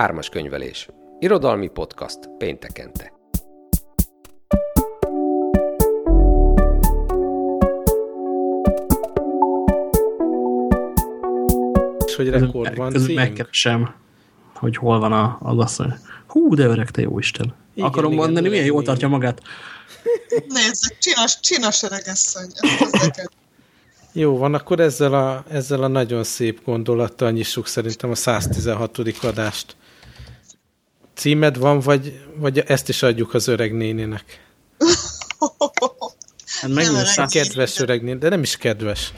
Ármas könyvelés. Irodalmi podcast péntekente. És hogy rekord van Közben cím? megkeresem, hogy hol van a, az asszony. Hú, de öreg, te jó Isten. Igen, Akarom igen, mondani, milyen öreg, jól igen. tartja magát. Nézd, csinos, csinos öregasszony. Jó van, akkor ezzel a, ezzel a nagyon szép gondolattal nyissuk szerintem a 116. adást. Címed van, vagy, vagy ezt is adjuk az öreg néninek? Hát megint száz... Kedves öreg néni, de nem is kedves.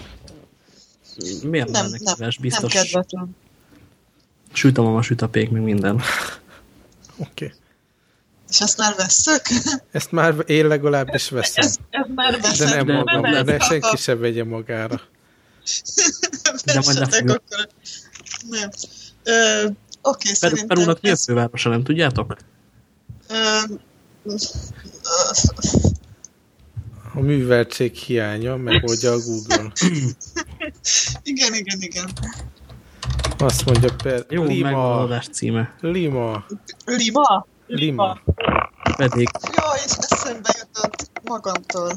Miért Nem, nem, nem, kedves? nem Biztos kedvetlen. süt a mama, süt a pék, meg minden. Oké. Okay. És ezt már vesszük? Ezt már én legalábbis veszem. Ez, ez már De veszem. nem de- magam, de- de senki se vegye magára. De majd lefogjuk. akkor. Nem. Ö, Oké, Per, szerintem... Perúnak mi a fővárosa, nem tudjátok? ö, A műveltség hiánya megoldja a Google. Igen, igen, igen. Azt mondja per... Jó, Lima. címe. Lima. Lima. Lima. Pedig Jaj, eszembe jutott magamtól.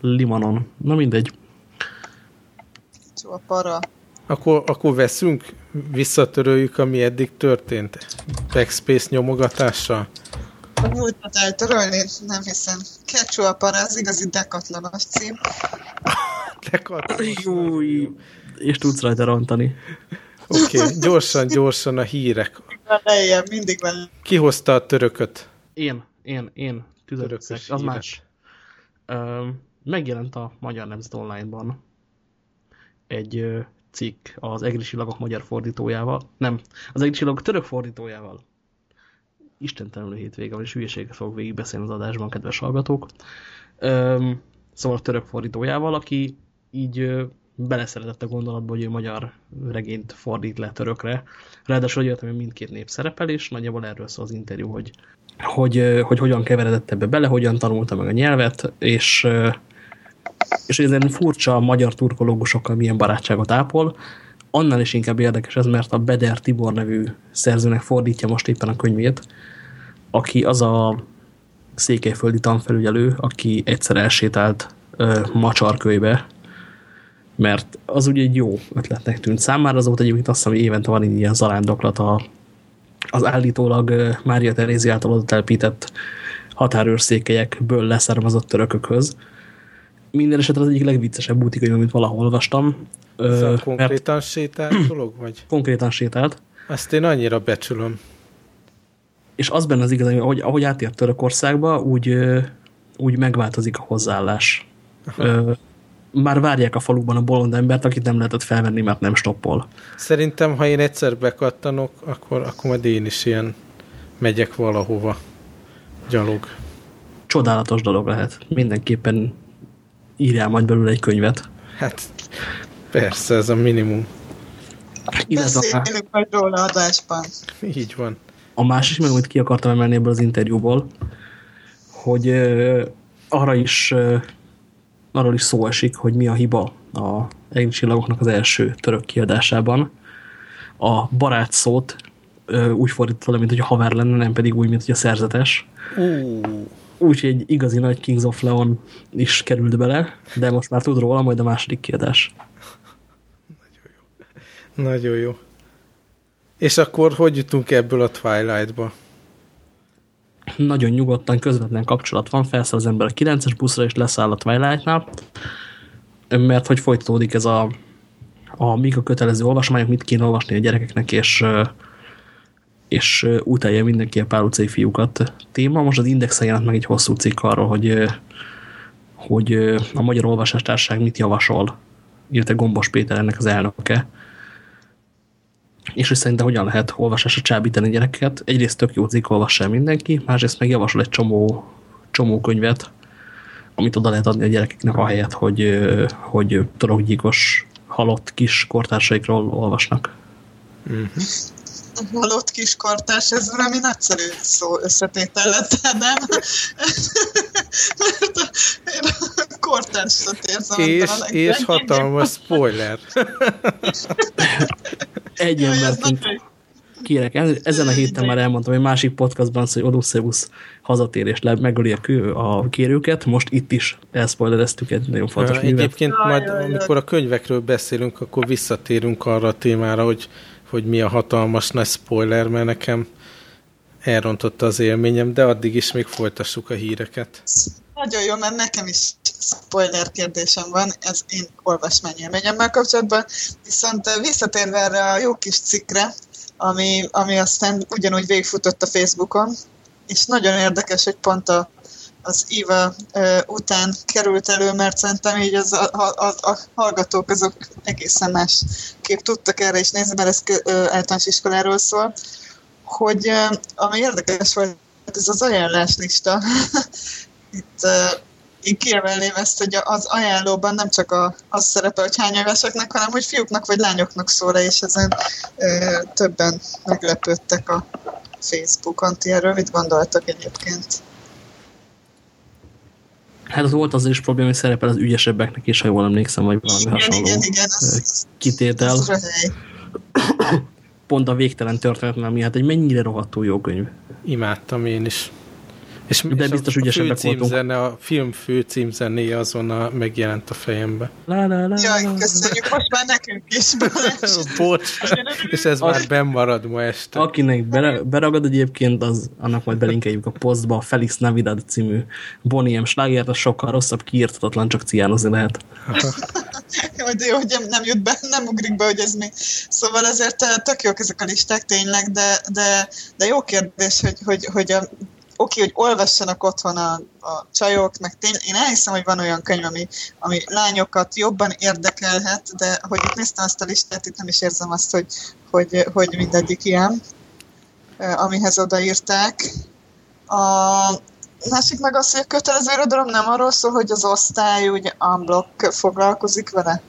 Limanon. Na mindegy. Jó, a para. Akkor, akkor veszünk, visszatöröljük, ami eddig történt. Backspace nyomogatással. A múltat eltörölni? Nem hiszem. Kecsó a para, az igazi dekatlanos cím. Dekatlanos. Júj, és tudsz rajta rontani. Oké, okay, gyorsan, gyorsan a hírek. Lejjebb, mindig van. Ki hozta a törököt? Én, én, én, Törökös az hírek. más. Ö, megjelent a Magyar Nemzet Online-ban egy ö, cikk az Egri Csillagok magyar fordítójával, nem, az Egri Csillagok török fordítójával. Istentelenül hétvége van, és hülyeséget fogok végigbeszélni az adásban, kedves hallgatók. Ö, szóval a török fordítójával, aki így beleszeretett a gondolatba, hogy ő magyar regényt fordít le törökre. Ráadásul olyat, ami mindkét nép szerepel, és nagyjából erről szól az interjú, hogy hogy, hogy hogyan keveredett ebbe bele, hogyan tanulta meg a nyelvet, és, és hogy ezen furcsa magyar turkológusokkal milyen barátságot ápol. Annál is inkább érdekes ez, mert a Beder Tibor nevű szerzőnek fordítja most éppen a könyvét, aki az a székelyföldi tanfelügyelő, aki egyszer elsétált ö, Macsarkölybe, mert az ugye egy jó ötletnek tűnt számára, az volt egyébként azt hiszem, hogy évente van ilyen zarándoklat a, az állítólag Mária Terézi által telepített határőrszékelyekből leszármazott törökökhöz. Minden esetre az egyik legviccesebb útikönyv, amit valahol olvastam. Ez a mert konkrétan sétált dolog, vagy? konkrétan sétált, Azt én annyira becsülöm. és az benne az igaz, hogy ahogy átért Törökországba, úgy, úgy megváltozik a hozzáállás. Ö, Már várják a faluban a bolond embert, akit nem lehetett felvenni, mert nem stoppol. Szerintem, ha én egyszer bekattanok, akkor, akkor majd én is ilyen megyek valahova. Gyalog. Csodálatos dolog lehet. Mindenképpen írjál majd belőle egy könyvet. Hát persze, ez a minimum. Beszélünk majd róla adásban. Így van. a másik, meg amit ki akartam emelni ebből az interjúból, hogy ö, arra is ö, arról is szó esik, hogy mi a hiba a Egri csillagoknak az első török kiadásában. A barát szót ö, úgy fordította le, mint hogy a haver lenne, nem pedig úgy, mint hogy a szerzetes. Uh, Úgyhogy egy igazi nagy Kings of Leon is került bele, de most már tud róla, majd a második kiadás. nagyon jó. És akkor hogy jutunk ebből a Twilight-ba? Nagyon nyugodtan, közvetlen kapcsolat van, felszáll az ember a 9-es buszra, és leszáll a Twilight-nál, mert hogy folytatódik ez a, a mik a kötelező olvasmányok, mit kéne olvasni a gyerekeknek, és, és utálja mindenki a pál utcai fiúkat téma. Most az Indexen jelent meg egy hosszú cikk arról, hogy, hogy a Magyar Olvasástárság mit javasol, illetve Gombos Péter ennek az elnöke, és hogy szerintem hogyan lehet olvasásra csábítani gyerekeket. Egyrészt tök jó cikk, olvassa mindenki, másrészt meg javasol egy csomó, csomó könyvet, amit oda lehet adni a gyerekeknek ahelyett, hogy, ö, hogy torokgyíkos halott kis kortársaikról olvasnak. Halott kiskortás, ez valami nagyszerű szó összetétel lett, nem? Mert a, én a kortársat érzem. És, és hatalmas spoiler. Egy emberként, kérek, ezen a héten már elmondtam egy másik podcastban, hogy Odysseus hazatér és le, megöli a, kő, a kérőket, most itt is elspoilereztük egy nagyon fontos művet. Egyébként majd, amikor a könyvekről beszélünk, akkor visszatérünk arra a témára, hogy, hogy mi a hatalmas nagy spoiler, mert nekem elrontotta az élményem, de addig is még folytassuk a híreket. Nagyon jó, mert nekem is spoiler kérdésem van, ez én olvasmányélményemmel kapcsolatban, viszont eh, visszatérve erre a jó kis cikkre, ami, ami aztán ugyanúgy végigfutott a Facebookon, és nagyon érdekes, hogy pont a, az Iva után került elő, mert szerintem így az, a, a, a, hallgatók azok egészen más kép tudtak erre is nézni, mert ez általános iskoláról szól, hogy ami érdekes volt, ez az ajánláslista. Itt én kiemelném ezt, hogy az ajánlóban nem csak a, az szerepel, hogy hány éveseknek, hanem hogy fiúknak vagy lányoknak szól -e, és ezen ö, többen meglepődtek a Facebookon. Ti erről mit gondoltak egyébként? Hát az volt az is probléma, hogy szerepel az ügyesebbeknek is, ha jól emlékszem, vagy valami Igen, hasonló igen, igen, az, kitétel. az. Pont a végtelen történet, ami hát egy mennyire rohadtul jó könyv. Imádtam én is. És, De és biztos a, ügyesebbek főcímzene, a film főcímzenéje azonnal megjelent a fejembe. La, la, la, Jaj, köszönjük, most már nekünk is. Bocs, és ez Az- már benn marad ma este. Akinek beragad egyébként, az annak majd belinkeljük a posztba a Felix Navidad című Bonnie M. slágert, az sokkal rosszabb, kiírtatatlan, csak ciánozni lehet. Jó, hogy nem jut be, nem ugrik be, hogy ez mi. Szóval azért eh, tök jók ezek a listák tényleg, de, de, de jó kérdés, hogy, hogy, hogy a, oké, hogy olvassanak otthon a, a csajok, meg tény, én elhiszem, hogy van olyan könyv, ami, ami lányokat jobban érdekelhet, de hogy itt néztem azt a listát, itt nem is érzem azt, hogy, hogy, hogy mindegyik ilyen, amihez odaírták. A másik meg az, hogy a kötelező irodalom nem arról szól, hogy az osztály úgy unblock foglalkozik vele.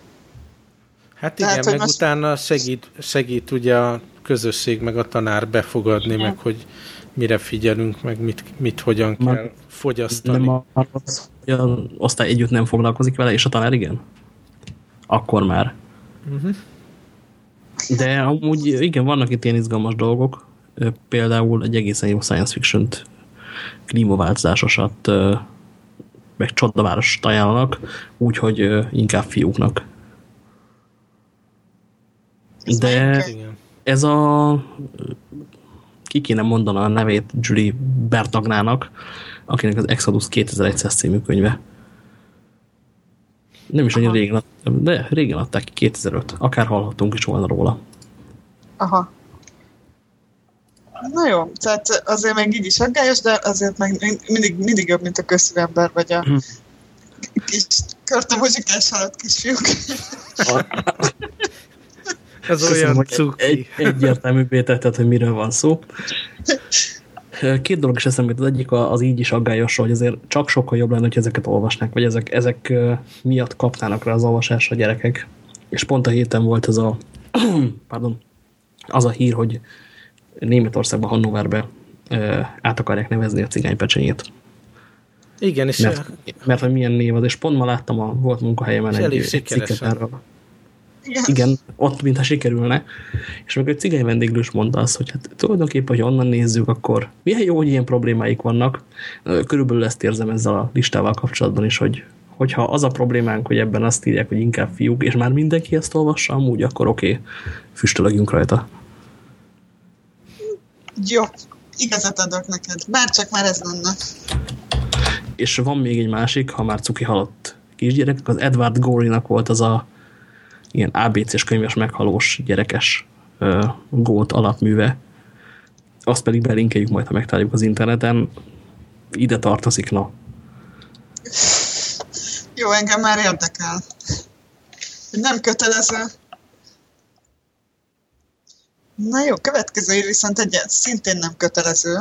Hát Tehát, igen, hogy meg most- utána segít, segít ugye a közösség, meg a tanár befogadni, meg hogy mire figyelünk, meg mit, mit hogyan Ma- kell fogyasztani. Nem arról szól, hogy az osztály együtt nem foglalkozik vele, és a tanár igen? Akkor már. Mhm. De amúgy igen, vannak itt ilyen izgalmas dolgok. Például egy egészen jó science fiction-t klímaváltozásosat meg csodaváros ajánlanak, úgyhogy inkább fiúknak. De ez a ki kéne mondani a nevét Julie Bertagnának, akinek az Exodus 2100 című könyve. Nem is annyira régen, de régen adták ki, 2005. Akár hallhattunk is volna róla. Aha. Na jó, tehát azért még így is aggályos, de azért meg mindig, mindig jobb, mint a közszívember, vagy a Hm. kis körtömozsikás halott kisfiúk. Ez Köszönöm, olyan cuki. egy, egyértelműbbé tetted, hogy miről van szó. Két dolog is eszembe. Az egyik az így is aggályos, hogy azért csak sokkal jobb lenne, hogy ezeket olvasnák, vagy ezek, ezek miatt kapnának rá az olvasásra a gyerekek. És pont a héten volt az a, pardon, az a hír, hogy Németországban, Hannoverbe át akarják nevezni a cigánypecsenyét. Igen, és Mert, mert hogy milyen név az, és pont ma láttam a volt munkahelyemen És egy, egy cikket erről. Igen. Igen, ott mintha sikerülne. És meg egy cigány vendéglős mondta azt, hogy hát tulajdonképpen, hogy onnan nézzük, akkor milyen jó, hogy ilyen problémáik vannak. Körülbelül ezt érzem ezzel a listával kapcsolatban is, hogy hogyha az a problémánk, hogy ebben azt írják, hogy inkább fiúk, és már mindenki ezt olvassa amúgy, akkor oké, okay, füstölögjünk rajta. Jó, igazat adok neked. Bárcsak már ez lenne. És van még egy másik, ha már cuki halott kisgyerekek, az Edward Gorey-nak volt az a ilyen ABC-s könyves meghalós gyerekes uh, gót alapműve. Azt pedig belinkeljük majd, ha megtaláljuk az interneten. Ide tartozik, na. Jó, engem már érdekel. Nem kötelező. Na jó, következő ír viszont egy szintén nem kötelező,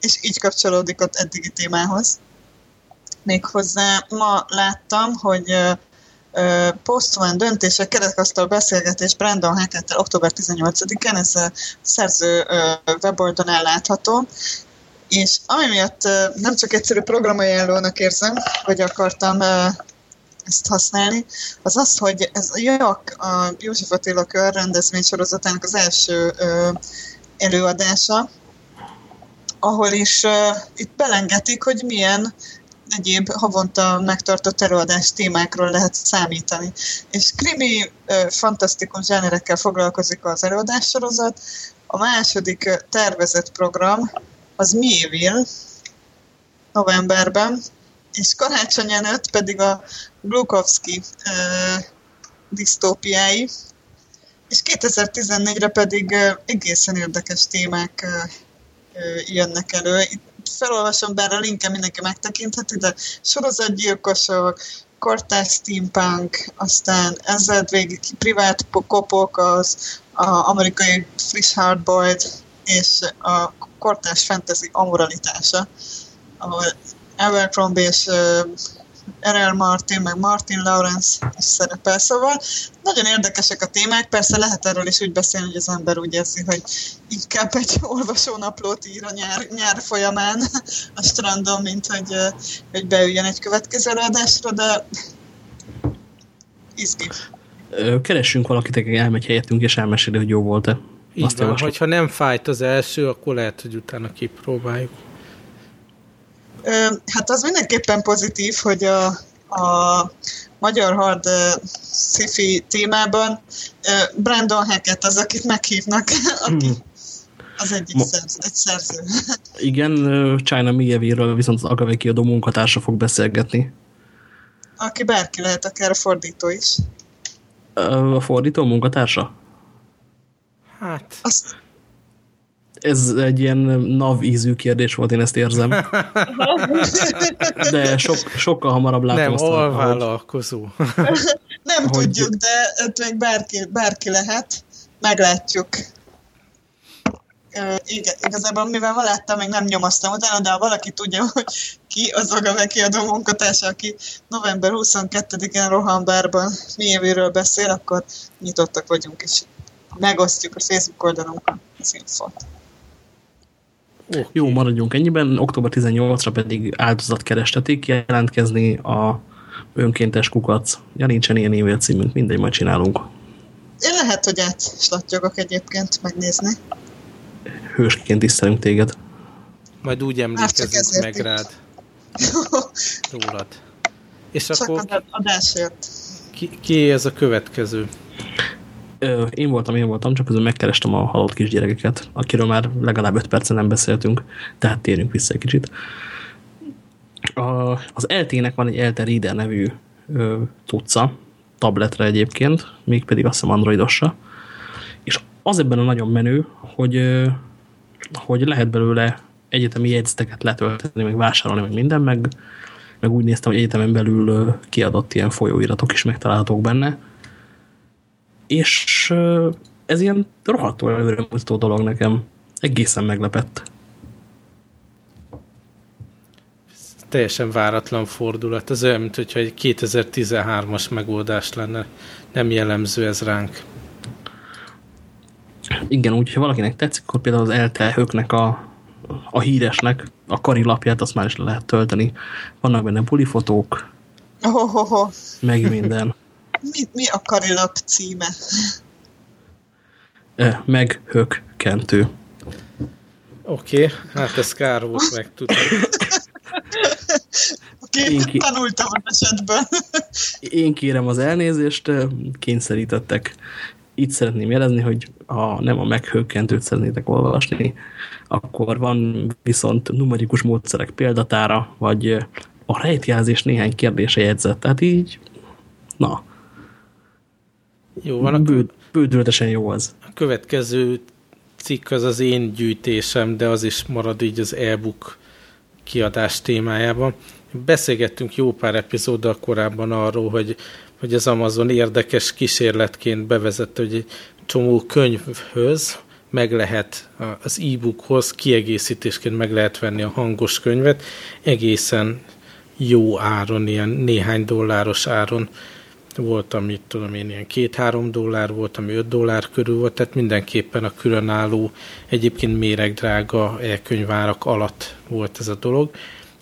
és így kapcsolódik ott eddigi témához. Méghozzá ma láttam, hogy ö, ö, Postman döntése, kerekasztal beszélgetés Brandon Hackettel október 18-án, ez a szerző ö, weboldalon ellátható, és ami miatt nem csak egyszerű programajánlónak érzem, vagy akartam ezt használni, az az, hogy ez a JAK, a József Attila Kör rendezvény sorozatának az első előadása, ahol is uh, itt belengetik, hogy milyen egyéb havonta megtartott előadás témákról lehet számítani. És krimi, fantasztikus zsánerekkel foglalkozik az előadássorozat. A második tervezett program az Miéville novemberben, és karácsony előtt pedig a Glukowski disztópiái, és 2014-re pedig egészen érdekes témák jönnek elő. Itt felolvasom, bár a linken mindenki megtekintheti, de sorozatgyilkosok, kortárs steampunk, aztán ezzel végig privát kopok, az a amerikai friss hardboiled és a kortárs fantasy amoralitása, ahol Abercrombie és R.R. Martin, meg Martin Lawrence is szerepel, szóval nagyon érdekesek a témák, persze lehet erről is úgy beszélni, hogy az ember úgy érzi, hogy inkább egy olvasónaplót ír a nyár, nyár folyamán a strandon, mint hogy, hogy beüljön egy következő adásra, de izgi. Keressünk valakit, aki elmegy helyettünk, és elmeséli, hogy jó volt-e. Így van, hogyha nem fájt az első, akkor lehet, hogy utána kipróbáljuk. Hát az mindenképpen pozitív, hogy a, a magyar hard sci-fi témában Brandon Hackett az, akit meghívnak, aki hmm. az egyik Mo szerző, egy szerző. Igen, China Miyeviről viszont az Agave kiadó munkatársa fog beszélgetni. Aki bárki lehet, akár a fordító is. A fordító munkatársa? Hát... Azt, ez egy ilyen nav ízű kérdés volt, én ezt érzem. De sok, sokkal hamarabb látom Nem, azt. Nem, vállalkozó. Nem hogy... tudjuk, de ott még bárki, bárki lehet. Meglátjuk. Igen, igazából mivel láttam, még nem nyomoztam utána, de ha valaki tudja, hogy ki az Agave kiadó munkatársa, aki november 22-én Rohanbárban miévéről beszél, akkor nyitottak vagyunk, és megosztjuk a Facebook oldalunkon az infot. Okay. Jó, maradjunk ennyiben. Október 18-ra pedig áldozat kerestetik jelentkezni a önkéntes kukac. Ja, nincsen ilyen e-mail címünk, mindegy, majd csinálunk. Én lehet, hogy átslattyogok egyébként megnézni. Hősként tisztelünk téged. Majd úgy emlékezünk meg rád. Rólad. És Csak akkor... az adásért. Ki, ki ez a következő? Ö, én voltam, én voltam, csak közben megkerestem a halott kisgyerekeket, akiről már legalább 5 percen nem beszéltünk, tehát térjünk vissza egy kicsit. A, az LT-nek van egy Elte Reader nevű ö, tudca, tabletre egyébként, mégpedig azt hiszem androidosra, és az ebben a nagyon menő, hogy, ö, hogy lehet belőle egyetemi jegyzeteket letölteni, meg vásárolni, meg minden, meg, meg úgy néztem, hogy egyetemen belül kiadott ilyen folyóiratok is megtalálhatók benne, és ez ilyen rohadtul előremutató dolog nekem. Egészen meglepett. Teljesen váratlan fordulat. Ez olyan, mint hogyha egy 2013-as megoldás lenne. Nem jellemző ez ránk. Igen, úgyhogy ha valakinek tetszik, akkor például az eltelhőknek a, a híresnek a karilapját azt már is le lehet tölteni. Vannak benne pulifotók, oh, oh, oh. meg minden. Mi, mi a karilap címe? E, meg hökkentő. Oké, okay, hát ez kár volt megtudni. Oké, okay, tanultam az esetben. Én kérem az elnézést, kényszerítettek. Itt szeretném jelezni, hogy ha nem a meghökkentőt szeretnétek olvasni, akkor van viszont numerikus módszerek példatára, vagy a rejtjelzés néhány kérdése jegyzett. Tehát így, na, jó, van Bő, bődületesen jó az. A következő cikk az az én gyűjtésem, de az is marad így az e-book kiadás témájában. Beszélgettünk jó pár epizóddal korábban arról, hogy, hogy az Amazon érdekes kísérletként bevezette, hogy egy csomó könyvhöz meg lehet az e-bookhoz kiegészítésként meg lehet venni a hangos könyvet egészen jó áron, ilyen néhány dolláros áron volt, amit tudom én, ilyen két-három dollár volt, ami öt dollár körül volt, tehát mindenképpen a különálló, egyébként méregdrága elkönyvárak alatt volt ez a dolog,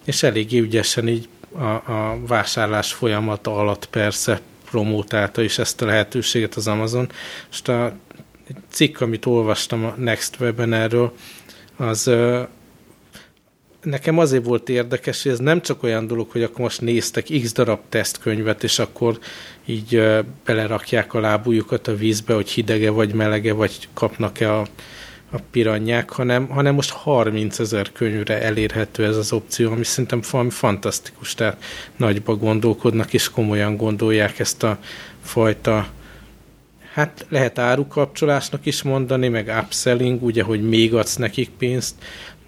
és eléggé ügyesen így a, a vásárlás folyamata alatt persze promótálta is ezt a lehetőséget az Amazon. Most a cikk, amit olvastam a Next Web-en erről, az nekem azért volt érdekes, hogy ez nem csak olyan dolog, hogy akkor most néztek x darab tesztkönyvet, és akkor így belerakják a lábújukat a vízbe, hogy hidege vagy melege, vagy kapnak-e a, a piranyák, hanem, hanem most 30 ezer könyvre elérhető ez az opció, ami szerintem valami fantasztikus, tehát nagyba gondolkodnak, és komolyan gondolják ezt a fajta hát lehet árukapcsolásnak is mondani, meg upselling, ugye, hogy még adsz nekik pénzt,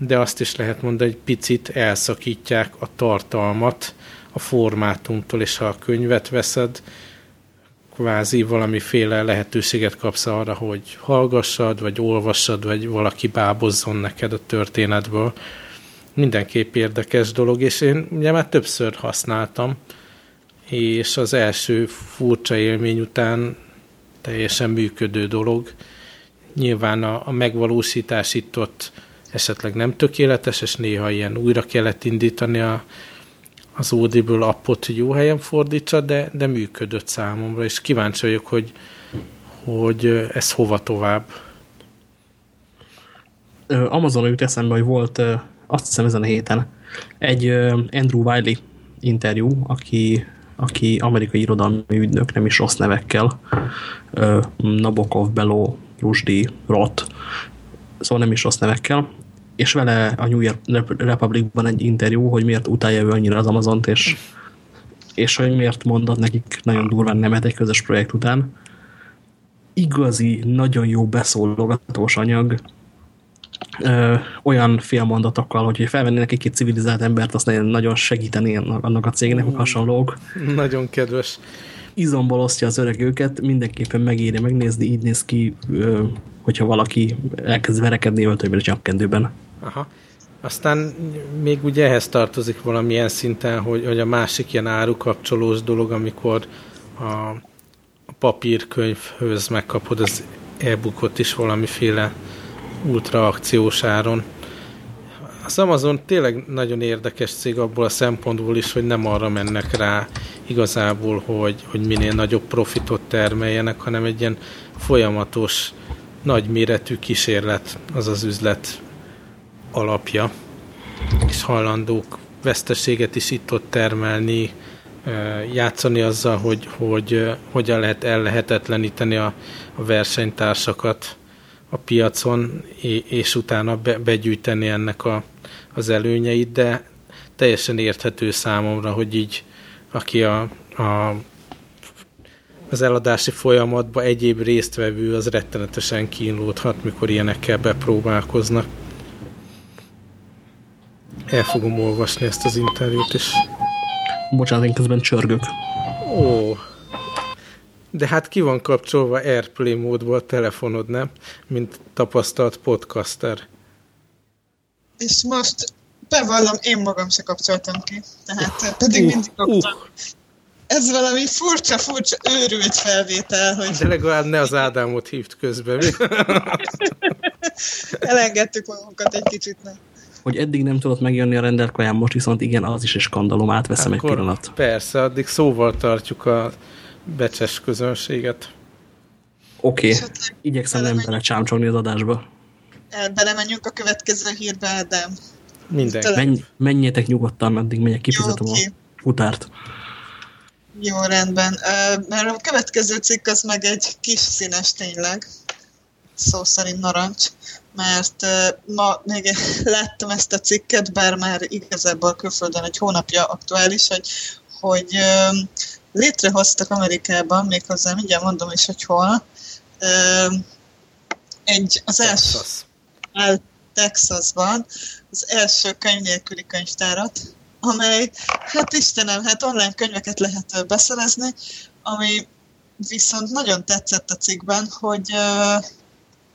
de azt is lehet mondani, hogy picit elszakítják a tartalmat a formátumtól, és ha a könyvet veszed, kvázi valamiféle lehetőséget kapsz arra, hogy hallgassad, vagy olvassad, vagy valaki bábozzon neked a történetből. Mindenképp érdekes dolog, és én ugye már többször használtam, és az első furcsa élmény után teljesen működő dolog. Nyilván a, a megvalósítás itt ott esetleg nem tökéletes, és néha ilyen újra kellett indítani a, az Audible appot, hogy jó helyen fordítsa, de, de működött számomra, és kíváncsi vagyok, hogy, hogy ez hova tovább. Amazon jut eszembe, hogy volt azt hiszem ezen a héten egy Andrew Wiley interjú, aki, aki amerikai irodalmi ügynök, nem is rossz nevekkel, Nabokov, Beló, Rusdi, Roth, szóval nem is rossz nevekkel, és vele a New York Republicban egy interjú, hogy miért utálja ő annyira az Amazont, és, és hogy miért mondott nekik nagyon durván nemet egy közös projekt után. Igazi, nagyon jó beszólogatós anyag, ö, olyan félmondatokkal, hogy felvennének egy-két civilizált embert, azt nagyon segíteni annak a cégnek, hogy hasonlók. Nagyon kedves. Izomból osztja az öreg őket, mindenképpen megéri megnézni, így néz ki, ö, hogyha valaki elkezd verekedni öltönyben és zsebkendőben. Aha. Aztán még ugye ehhez tartozik valamilyen szinten, hogy, hogy a másik ilyen árukapcsolós dolog, amikor a, papírkönyvhöz megkapod az e-bookot is valamiféle ultra akciós áron. Az Amazon tényleg nagyon érdekes cég abból a szempontból is, hogy nem arra mennek rá igazából, hogy, hogy minél nagyobb profitot termeljenek, hanem egy ilyen folyamatos, nagyméretű kísérlet az az üzlet alapja, és hajlandók veszteséget is itt-ott termelni, játszani azzal, hogy, hogy hogyan lehet ellehetetleníteni a, a versenytársakat a piacon, és utána be, begyűjteni ennek a, az előnyeit, de teljesen érthető számomra, hogy így aki a, a az eladási folyamatban egyéb résztvevő az rettenetesen kínlódhat, mikor ilyenekkel bepróbálkoznak. El fogom olvasni ezt az interjút is. Bocsánat, én közben csörgök. Ó, de hát ki van kapcsolva Airplay módból a telefonod, nem? Mint tapasztalt podcaster. És most bevallom, én magam se kapcsoltam ki. Tehát pedig uh, mindig kaptam. Uh. Ez valami furcsa, furcsa, őrült felvétel, hogy... De legalább ne az Ádámot hívt közben? Elengedtük magunkat egy kicsit, nem? Hogy eddig nem tudott megjönni a rendelt kaján, most viszont igen, az is egy skandalom, átveszem Akkor egy pillanat. Persze, addig szóval tartjuk a becses közönséget. Oké, okay. igyekszem nem bele csámcsogni az adásba. Belemenjünk a következő hírbe, de... Minden. Menj, menjetek nyugodtan, addig megyek, kifizetem okay. a futárt. Jó, rendben. Mert a következő cikk az meg egy kis színes tényleg. Szó szerint narancs mert ma még láttam ezt a cikket, bár már igazából külföldön egy hónapja aktuális, hogy, hogy létrehoztak Amerikában, méghozzá mindjárt mondom is, hogy hol, egy, az első, Texas. Texasban az első könyv nélküli könyvtárat, amely, hát Istenem, hát online könyveket lehet beszerezni, ami viszont nagyon tetszett a cikkben, hogy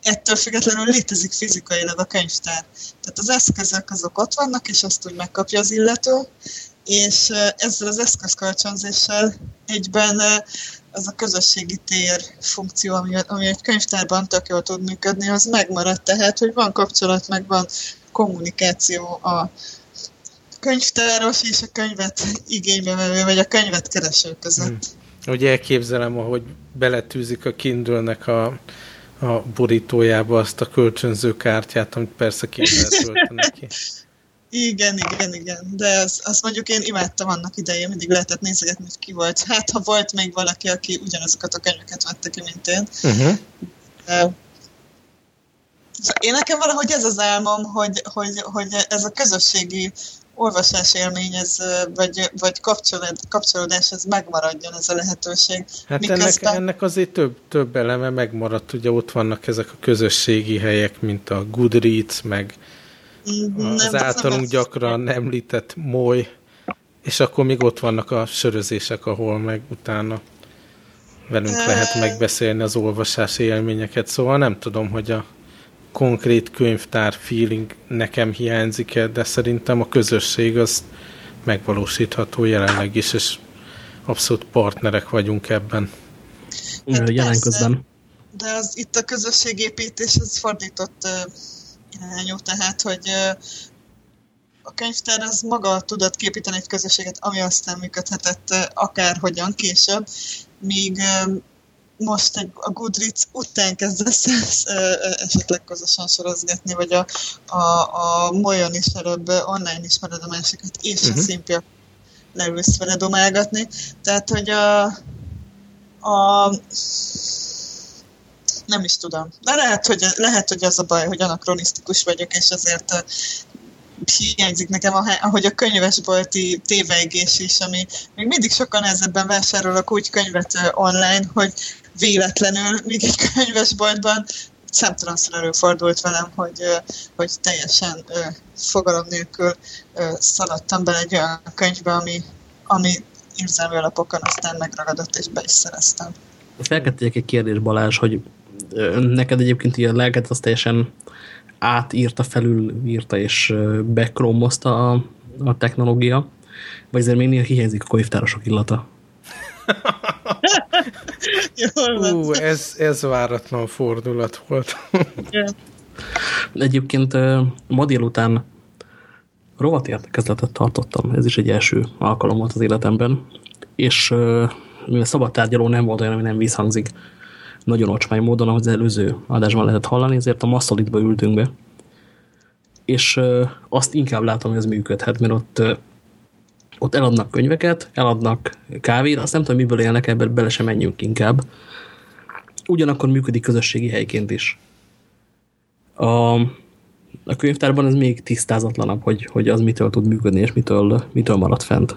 ettől függetlenül létezik fizikailag a könyvtár. Tehát az eszközök azok ott vannak, és azt úgy megkapja az illető, és ezzel az eszközkölcsönzéssel egyben az a közösségi tér funkció, ami, ami egy könyvtárban tök jól tud működni, az megmaradt. Tehát, hogy van kapcsolat, meg van kommunikáció a könyvtáros és a könyvet igénybe vagy a könyvet kereső között. Hmm. Ugye elképzelem, ahogy beletűzik a Kindle-nek a a borítójába azt a kölcsönző kártyát, amit persze ki neki. Igen, igen, igen. De az, azt mondjuk én imádtam annak idején, mindig lehetett nézegetni, hogy ki volt. Hát, ha volt még valaki, aki ugyanazokat a könyveket vette ki, mint én. Uh-huh. De, én nekem valahogy ez az álmom, hogy, hogy, hogy ez a közösségi olvasás élmény, ez, vagy, vagy kapcsolód, kapcsolódás, ez megmaradjon ez a lehetőség. Hát Miközben... ennek, ennek azért több, több eleme megmaradt, ugye ott vannak ezek a közösségi helyek, mint a Goodreads, meg az nem, általunk nem gyakran említett moly, és akkor még ott vannak a sörözések, ahol meg utána velünk lehet megbeszélni az olvasás élményeket. Szóval nem tudom, hogy a konkrét könyvtár feeling nekem hiányzik-e, de szerintem a közösség az megvalósítható jelenleg is, és abszolút partnerek vagyunk ebben. Hát jelen közben. De az, itt a közösségépítés az fordított irányú, tehát hogy a könyvtár az maga tudott képíteni egy közösséget, ami aztán működhetett akárhogyan később, míg most egy, a Goodreads után kezdesz esetleg közösen sorozgatni, vagy a, a, a Molyon ismerőbb online ismered a másikat, és uh-huh. a mhm. szimpia leülsz vele domálgatni. Tehát, hogy a, a nem is tudom. De lehet, hogy, lehet, hogy az a baj, hogy anakronisztikus vagyok, és azért hiányzik nekem, ahogy a könyvesbolti téveigés is, ami még mindig sokan ezekben vásárolok úgy könyvet online, hogy véletlenül még egy könyvesboltban számtalanszor előfordult velem, hogy, hogy teljesen fogalom nélkül szaladtam bele egy olyan könyvbe, ami, ami érzelmi alapokon aztán megragadott és be is szereztem. Felkettegyek egy kérdés, Balázs, hogy neked egyébként ilyen lelket az teljesen átírta, felülírta és bekrómozta a, a technológia, vagy ezért még néha hiányzik a könyvtárosok illata? Ú, ez, ez váratlan fordulat volt. Egyébként ma délután rovat értekezletet tartottam, ez is egy első alkalom volt az életemben, és mivel szabad tárgyaló nem volt olyan, ami nem visszhangzik, nagyon ocsmány módon, ahogy az előző adásban lehetett hallani, ezért a Masszolitba ültünk be. És azt inkább látom, hogy ez működhet, mert ott, ott eladnak könyveket, eladnak kávét, azt nem tudom, miből élnek, ebben bele sem menjünk inkább. Ugyanakkor működik közösségi helyként is. A, a könyvtárban ez még tisztázatlanabb, hogy, hogy az mitől tud működni, és mitől, mitől marad fent.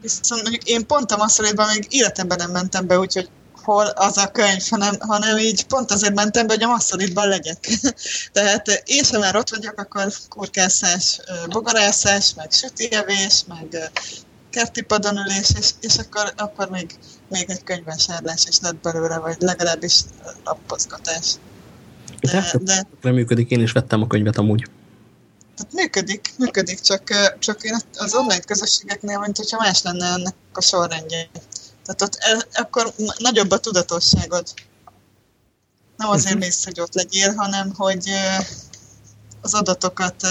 Viszont mondjuk én pont a masszolétban még életemben nem mentem be, úgyhogy hol az a könyv, hanem, hanem így pont azért mentem be, hogy a masszolitban legyek. Tehát én sem már ott vagyok, akkor kurkászás, bogarászás, meg sütievés, meg kerti padonülés, és, és akkor, akkor még, még egy könyvvásárlás is lett belőle, vagy legalábbis lapozgatás. De, de, de működik, én is vettem a könyvet amúgy. Tehát működik, működik, csak, csak én az online közösségeknél, mint hogyha más lenne ennek a sorrendje. Tehát ott akkor nagyobb a tudatosságod. Nem azért uh-huh. mész, hogy ott legyél, hanem hogy az adatokat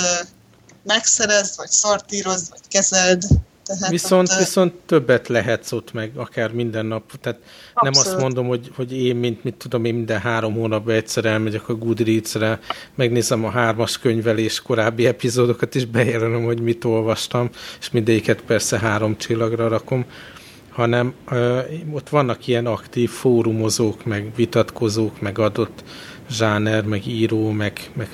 megszerezd, vagy szortírozd, vagy kezeld. Tehát viszont, ott, viszont többet lehetsz ott meg, akár minden nap. Tehát abszolút. nem azt mondom, hogy, hogy én, mint mit tudom, én minden három hónapban egyszer elmegyek a Goodreads-re, megnézem a hármas könyvelés korábbi epizódokat, és bejelenem, hogy mit olvastam, és mindegyiket persze három csillagra rakom, hanem ö, ott vannak ilyen aktív fórumozók, meg vitatkozók, meg adott zsáner, meg író, meg, meg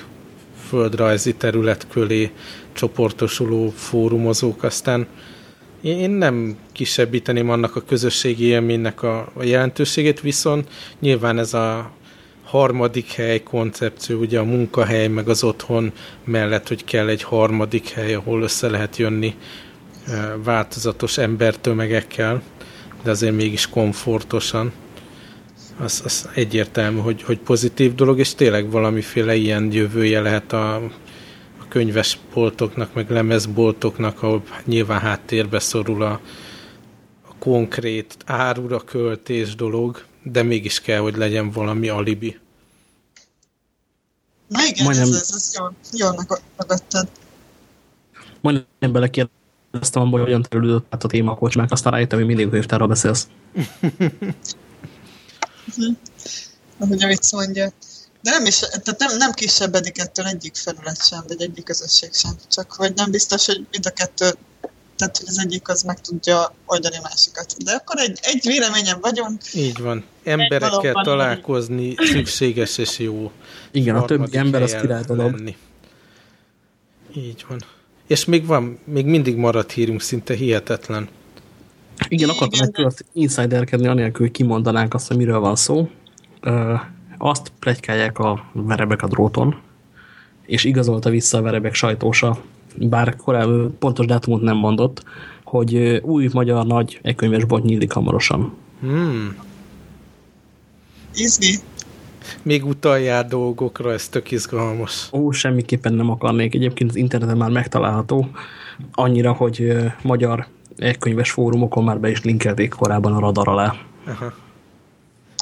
földrajzi terület köré csoportosuló fórumozók, aztán én nem kisebbíteném annak a közösségi élménynek a, a jelentőségét, viszont nyilván ez a harmadik hely koncepció, ugye a munkahely meg az otthon mellett, hogy kell egy harmadik hely, ahol össze lehet jönni változatos embertömegekkel, de azért mégis komfortosan. Az, az egyértelmű, hogy, hogy pozitív dolog, és tényleg valamiféle ilyen jövője lehet a, a könyvesboltoknak, meg lemezboltoknak, ahol nyilván háttérbe szorul a, a konkrét árura költés dolog, de mégis kell, hogy legyen valami alibi. Na igen, Majdnem... ez, ez, ez jól, jól megadtad. Majdnem belekérdeztem kérdeztem abból, hogy hogyan terülődött át a téma a kocsmák, aztán rájöttem, hogy mindig könyvtárral beszélsz. ahogy a vicc mondja. De nem is, tehát nem, nem kisebbedik ettől egyik felület sem, vagy egyik közösség sem. Csak hogy nem biztos, hogy mind a kettő, tehát hogy az egyik az meg tudja oldani a másikat. De akkor egy, egy véleményen vagyunk. Így van. Emberekkel találkozni szükséges és jó. Igen, a többi ember az király dolog. lenni. Így van. És még van, még mindig maradt hírünk, szinte hihetetlen. Igen, akartam egy kört insiderkedni, anélkül, hogy kimondanánk azt, hogy miről van szó. Ö, azt plegykálják a verebek a dróton, és igazolta vissza a verebek sajtósa, bár korábban pontos dátumot nem mondott, hogy új magyar nagy e-könyves bolt nyílik hamarosan. Hmm. Izgi. Még utaljál dolgokra, ez tök izgalmas. Ó, semmiképpen nem akarnék. Egyébként az interneten már megtalálható, annyira, hogy magyar e-könyves fórumokon már be is linkelték korábban a radar alá. Aha.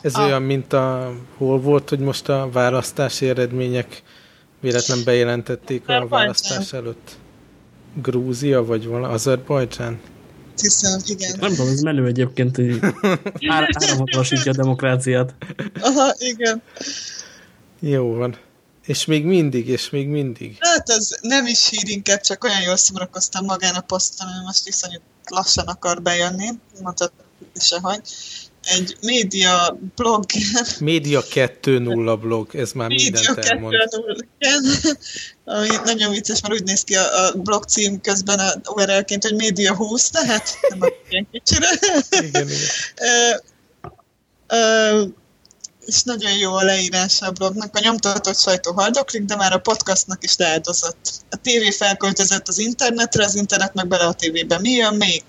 Ez Ah. olyan, mint a... Hol volt, hogy most a választási eredmények véletlen bejelentették a választás előtt? Grúzia, vagy valami? Azerbajdzsán? Hiszem, igen. Nem tudom, ez menő egyébként, hogy ár, áramvonalasítja a demokráciát. Aha, igen. Jó van. És még mindig, és még mindig. Hát ez nem is hír, inkább csak olyan jól szórakoztam magán a poszton, ami most viszonylag lassan akar bejönni, mondtad se, hogy egy média blogger, Média 2.0 blog, ez már média mindent elmond. 2.0, igen, ami nagyon vicces, mert úgy néz ki a, a blog cím közben a URL-ként, hogy média 20, tehát nem a ilyen kicsire. Igen, igen. Ö, ö, és nagyon jó a leírása a blognak. A nyomtatott sajtó haldoklik, de már a podcastnak is leáldozott. A tévé felköltözött az internetre, az internet meg bele a tévébe. Mi jön még?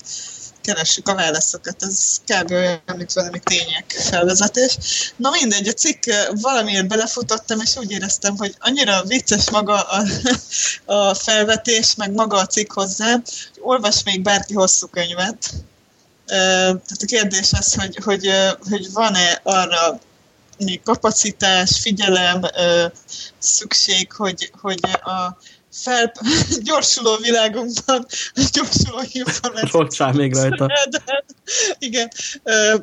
Keressük a válaszokat. Ez kb. olyan, mint valami tények felvezetés. Na mindegy, a cikk ö, valamiért belefutottam, és úgy éreztem, hogy annyira vicces maga a, a felvetés, meg maga a cikk hozzá, hogy olvas még bárki hosszú könyvet, Ö, Tehát a kérdés az, hogy, hogy, ö, hogy van-e arra még kapacitás, figyelem, szükség, hogy, hogy a fel, gyorsuló világunkban, gyorsuló információ. Rocsál még rajta. Igen. Ö,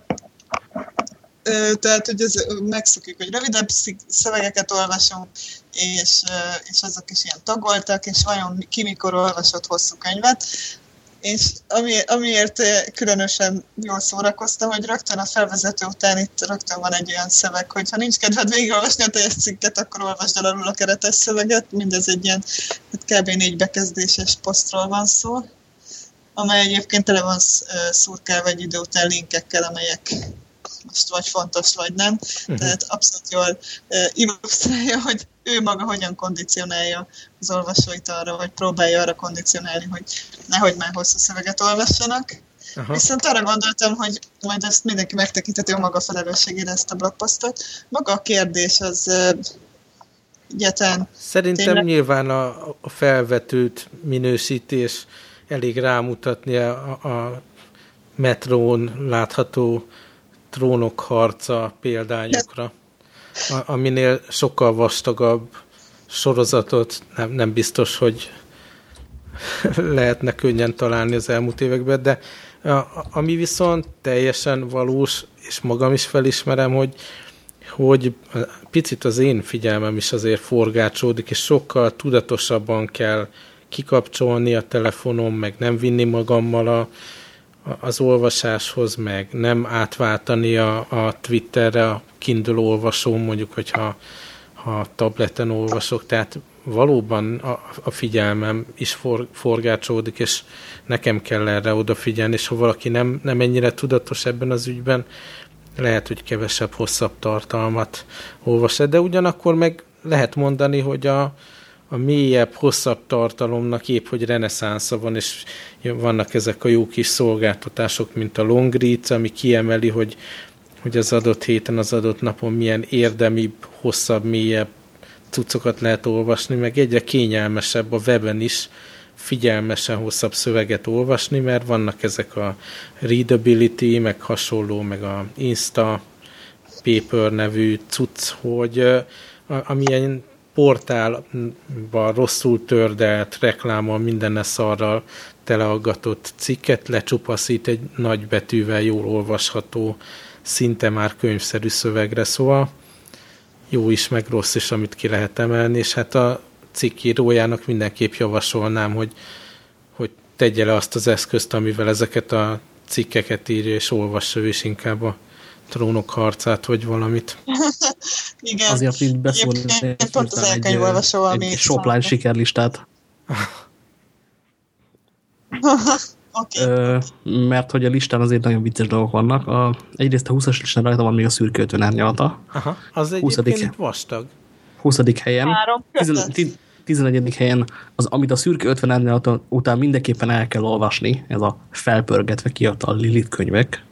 ö, tehát, hogy ez, megszokjuk, hogy rövidebb szövegeket olvasunk, és, és azok is ilyen tagoltak, és vajon ki mikor olvasott hosszú könyvet. És ami, amiért eh, különösen jól szórakoztam, hogy rögtön a felvezető után itt rögtön van egy olyan szöveg, hogy ha nincs kedved végigolvasni a teljes cikket, akkor olvasd alul a keretes szöveget. Mindez egy ilyen hát kb. négy bekezdéses posztról van szó, amely egyébként tele van ö, szurkálva egy idő után linkekkel, amelyek most vagy fontos, vagy nem. Tehát abszolút jól ö, illusztrálja, hogy ő maga hogyan kondicionálja az olvasóit arra, vagy próbálja arra kondicionálni, hogy nehogy már hosszú szöveget olvassanak. Aha. Viszont arra gondoltam, hogy majd ezt mindenki megtekinteti a maga felelősségére ezt a blogposztot. Maga a kérdés az ö, egyáltalán Szerintem Tényleg? nyilván a, a felvetőt minősítés elég rámutatni a, a metrón látható trónok harca példányokra, aminél sokkal vastagabb sorozatot nem, nem biztos, hogy lehetne könnyen találni az elmúlt években, de ami viszont teljesen valós, és magam is felismerem, hogy hogy picit az én figyelmem is azért forgácsódik, és sokkal tudatosabban kell kikapcsolni a telefonom, meg nem vinni magammal a- az olvasáshoz, meg nem átváltani a, a Twitterre a Kindle olvasóm, mondjuk, hogyha ha tableten olvasok, tehát valóban a, a figyelmem is for, forgácsódik, és nekem kell erre odafigyelni, és ha valaki nem, nem ennyire tudatos ebben az ügyben, lehet, hogy kevesebb, hosszabb tartalmat olvas. De ugyanakkor meg lehet mondani, hogy a, a mélyebb, hosszabb tartalomnak épp, hogy reneszánsza van, és vannak ezek a jó kis szolgáltatások, mint a Longreads, ami kiemeli, hogy, hogy az adott héten, az adott napon milyen érdemibb, hosszabb, mélyebb cuccokat lehet olvasni, meg egyre kényelmesebb a weben is figyelmesen hosszabb szöveget olvasni, mert vannak ezek a readability, meg hasonló, meg a Insta Paper nevű cucc, hogy amilyen portálban rosszul tördelt reklámmal, mindenne szarral teleaggatott cikket lecsupaszít egy nagy betűvel jól olvasható, szinte már könyvszerű szövegre, szóval jó is, meg rossz is, amit ki lehet emelni, és hát a cikkírójának mindenképp javasolnám, hogy, hogy tegye le azt az eszközt, amivel ezeket a cikkeket írja, és olvassa ő is inkább a trónok harcát, vagy valamit. Igen. Azért így beszólni. Egyébként pont az elkönyvolvasó, ami... Egy shopline sikerlistát. Oké. Ö, mert hogy a listán azért nagyon vicces dolgok vannak. A, egyrészt a 20-as listán rajta van még a szürke 50 árnyalata. Aha, az 20. egyébként vastag. 20. helyen. Három Tizen- kötet. ti- 11. helyen az, amit a szürke 50 árnyalata után mindenképpen el kell olvasni, ez a felpörgetve kiadta a Lilith könyvek.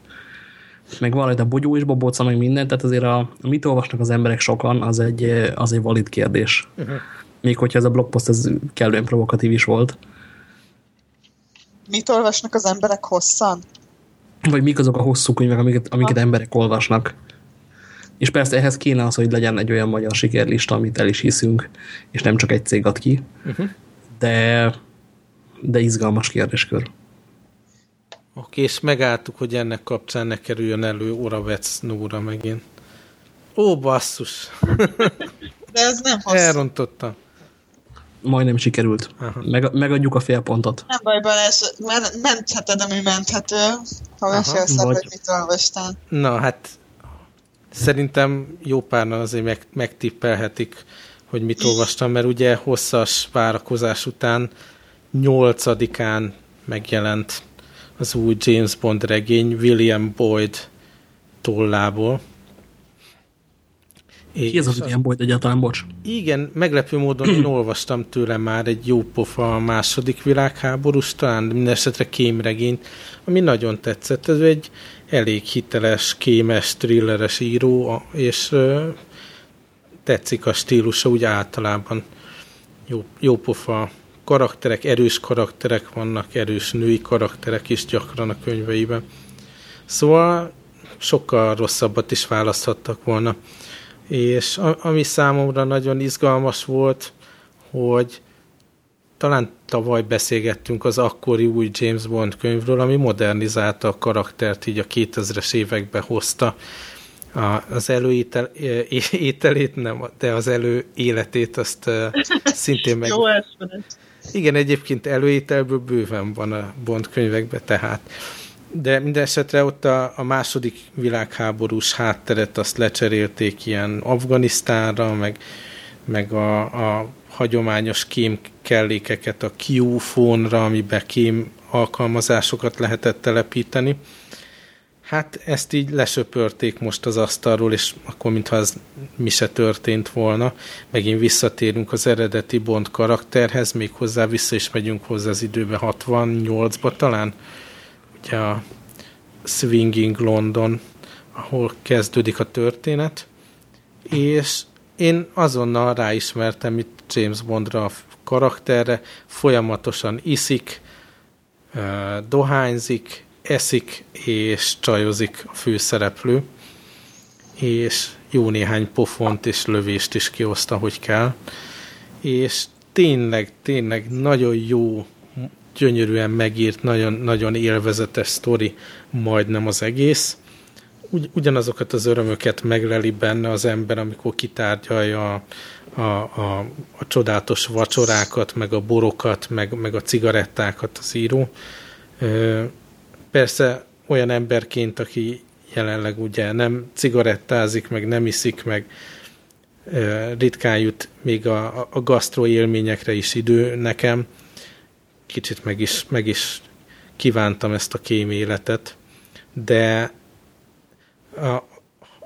Meg van rajta bogyó és boboca, meg minden, tehát azért a, mit olvasnak az emberek sokan, az egy, az egy valid kérdés. Uh -huh. Még hogyha ez a blogpost ez kellően provokatív is volt. Mit olvasnak az emberek hosszan? Vagy mik azok a hosszú könyvek, amiket, amiket emberek olvasnak. És persze ehhez kéne az, hogy legyen egy olyan magyar sikerlista, amit el is hiszünk, és nem csak egy cég ad ki. Uh -huh. De, de izgalmas kérdéskör. Oké, és megálltuk, hogy ennek kapcsán ne kerüljön elő Oravec Nóra megint. Ó, basszus! De ez nem hosszú. Elrontottam. Majdnem sikerült. Aha. Meg, megadjuk a fél pontot. Nem baj, Balázs, men- mentheted, ami menthető, ha mesélsz vagy- hogy mit olvastál. Na, hát szerintem jó párna azért meg, megtippelhetik, hogy mit olvastam, mert ugye hosszas várakozás után nyolcadikán megjelent az új James Bond regény William Boyd tollából. Ki ez az ilyen bolt egyáltalán, bocs? Igen, meglepő módon én olvastam tőle már egy jó pofa a második világháborús, talán minden esetre kémregényt, ami nagyon tetszett. Ez egy elég hiteles, kémes, thrilleres író, és tetszik a stílusa úgy általában. Jó, jó pofa karakterek, erős karakterek vannak, erős női karakterek is gyakran a könyveiben. Szóval sokkal rosszabbat is választhattak volna. És ami számomra nagyon izgalmas volt, hogy talán tavaly beszélgettünk az akkori új James Bond könyvről, ami modernizálta a karaktert, így a 2000-es évekbe hozta az előétel, ételét, nem, de az elő életét azt szintén meg... Jó eszmenet. Igen, egyébként előételből bőven van a Bond könyvekben, tehát. De minden esetre ott a, a második világháborús hátteret azt lecserélték ilyen Afganisztánra, meg, meg a, a hagyományos kém kellékeket a Q-fónra, amiben kém alkalmazásokat lehetett telepíteni. Hát ezt így lesöpörték most az asztalról, és akkor mintha az mi se történt volna. Megint visszatérünk az eredeti Bond karakterhez, még hozzá vissza is megyünk hozzá az időbe 68-ba talán. Ugye a Swinging London, ahol kezdődik a történet. És én azonnal ráismertem itt James Bondra a karakterre, folyamatosan iszik, dohányzik, eszik és csajozik a főszereplő, és jó néhány pofont és lövést is kihozta, hogy kell. És tényleg, tényleg nagyon jó, gyönyörűen megírt, nagyon, nagyon élvezetes sztori, majdnem az egész. Ugy, ugyanazokat az örömöket megleli benne az ember, amikor kitárgyalja a, a, a, a csodálatos vacsorákat, meg a borokat, meg, meg a cigarettákat az író. Persze olyan emberként, aki jelenleg ugye nem cigarettázik, meg nem iszik, meg ritkán jut még a, a gasztro élményekre is idő nekem. Kicsit meg is, meg is kívántam ezt a kém életet, de a,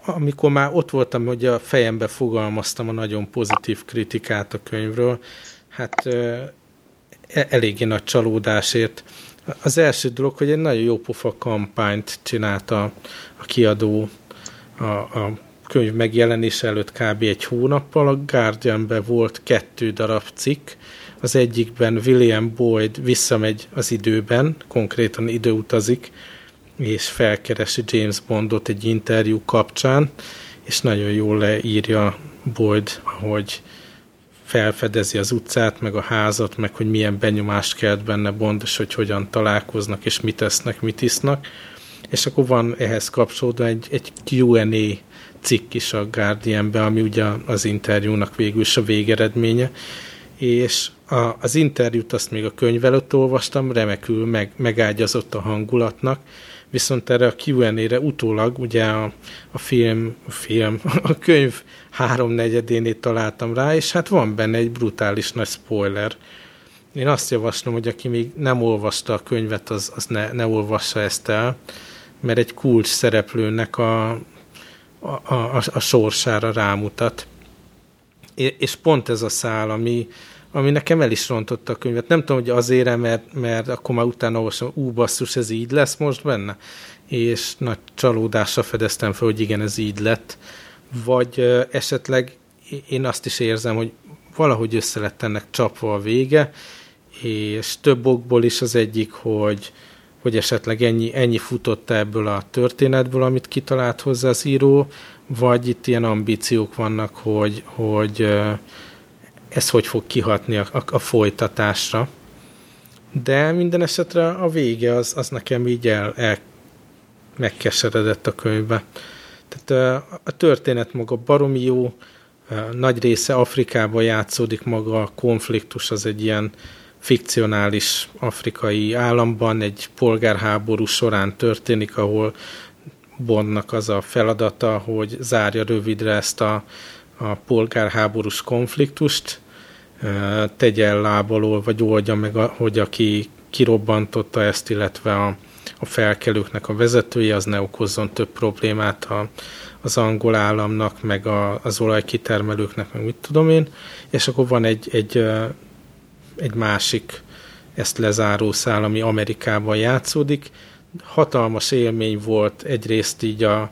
amikor már ott voltam, hogy a fejembe fogalmaztam a nagyon pozitív kritikát a könyvről, hát e- eléggé nagy csalódásért. Az első dolog, hogy egy nagyon jó pofa kampányt csinálta a kiadó a, a könyv megjelenése előtt kb. egy hónappal. A Guardianben volt kettő darab cikk, az egyikben William Boyd visszamegy az időben, konkrétan időutazik, és felkeresi James Bondot egy interjú kapcsán, és nagyon jól leírja Boyd, hogy felfedezi az utcát, meg a házat, meg hogy milyen benyomást kelt benne Bond, és hogy hogyan találkoznak, és mit esznek, mit isznak. és akkor van ehhez kapcsolódva egy, egy Q&A cikk is a Guardianbe, ami ugye az interjúnak végül is a végeredménye, és a, az interjút azt még a könyv előtt olvastam, remekül meg, megágyazott a hangulatnak, viszont erre a Q&A-re utólag ugye a, a film, a film, a könyv háromnegyedénél találtam rá, és hát van benne egy brutális nagy spoiler. Én azt javaslom, hogy aki még nem olvasta a könyvet, az, az ne, ne olvassa ezt el, mert egy kulcs szereplőnek a, a, a, a sorsára rámutat. És pont ez a szál, ami, ami nekem el is rontotta a könyvet. Nem tudom, hogy azért, mert, mert akkor már utána olvasom, ú, basszus, ez így lesz most benne? És nagy csalódásra fedeztem fel, hogy igen, ez így lett. Vagy esetleg én azt is érzem, hogy valahogy össze lett ennek csapva a vége, és több okból is az egyik, hogy, hogy esetleg ennyi, ennyi futott ebből a történetből, amit kitalált hozzá az író, vagy itt ilyen ambíciók vannak, hogy, hogy ez hogy fog kihatni a, a, a folytatásra. De minden esetre a vége az, az nekem így el, el megkeseredett a könyvbe. Tehát a, történet maga baromi jó, nagy része Afrikában játszódik maga, a konfliktus az egy ilyen fikcionális afrikai államban, egy polgárháború során történik, ahol Bondnak az a feladata, hogy zárja rövidre ezt a, a polgárháborús konfliktust, tegye el lábalól, vagy oldja meg, hogy aki kirobbantotta ezt, illetve a, a felkelőknek a vezetője, az ne okozzon több problémát a, az angol államnak, meg a, az olajkitermelőknek, meg mit tudom én, és akkor van egy, egy, egy másik ezt lezáró szál, ami Amerikában játszódik. Hatalmas élmény volt egyrészt így a,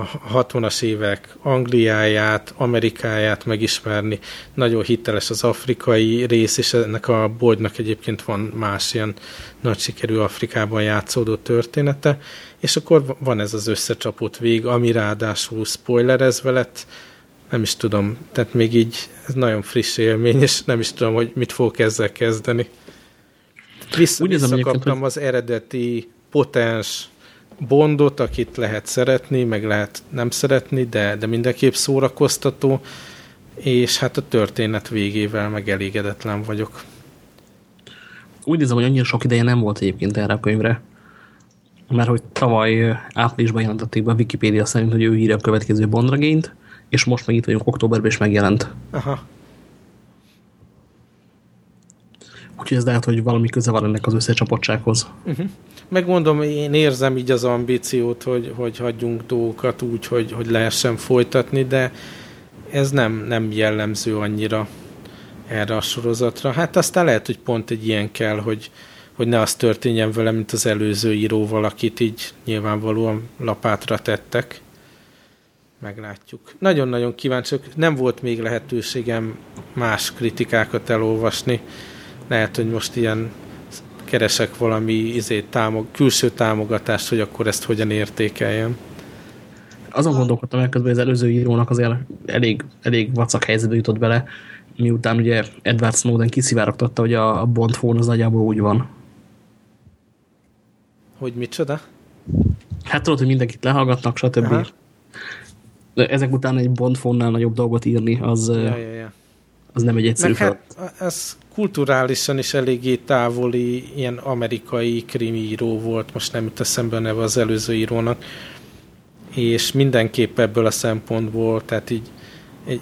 a 60-as évek Angliáját, Amerikáját megismerni. Nagyon hiteles az afrikai rész, és ennek a boldnak egyébként van más ilyen nagy sikerű Afrikában játszódó története, és akkor van ez az összecsapott vég, ami ráadásul spoilerezve lett, nem is tudom, tehát még így ez nagyon friss élmény, és nem is tudom, hogy mit fogok ezzel kezdeni. Vissza, visszakaptam az eredeti potens Bondot, akit lehet szeretni, meg lehet nem szeretni, de, de mindenképp szórakoztató, és hát a történet végével meg elégedetlen vagyok. Úgy nézem, hogy annyira sok ideje nem volt egyébként erre a könyvre, mert hogy tavaly áprilisban jelentették be a Wikipédia szerint, hogy ő írja a következő Bondregényt, és most meg itt vagyunk októberben, és megjelent. Aha. Úgyhogy ez lehet, hogy valami köze van ennek az összecsapottsághoz. Uh mhm. -huh. Megmondom, én érzem így az ambíciót, hogy, hogy hagyjunk dolgokat úgy, hogy, hogy lehessen folytatni, de ez nem, nem jellemző annyira erre a sorozatra. Hát aztán lehet, hogy pont egy ilyen kell, hogy, hogy ne az történjen vele, mint az előző íróval, akit így nyilvánvalóan lapátra tettek. Meglátjuk. Nagyon-nagyon kíváncsiak. Nem volt még lehetőségem más kritikákat elolvasni. Lehet, hogy most ilyen keresek valami izé, támog, külső támogatást, hogy akkor ezt hogyan értékeljem. Azon gondolkodtam el közben, az előző írónak azért elég, elég vacak helyzetbe jutott bele, miután ugye Edward Snowden kiszivárogtatta, hogy a Bond phone az nagyjából úgy van. Hogy micsoda? Hát tudod, hogy mindenkit lehallgatnak, stb. Aha. De ezek után egy Bond phone nagyobb dolgot írni, az, ja, ja, ja. Az nem egy egyszerű Meg hát, ez kulturálisan is eléggé távoli, ilyen amerikai krimi író volt, most nem jut eszembe a neve az előző írónak, és mindenképp ebből a szempontból, tehát így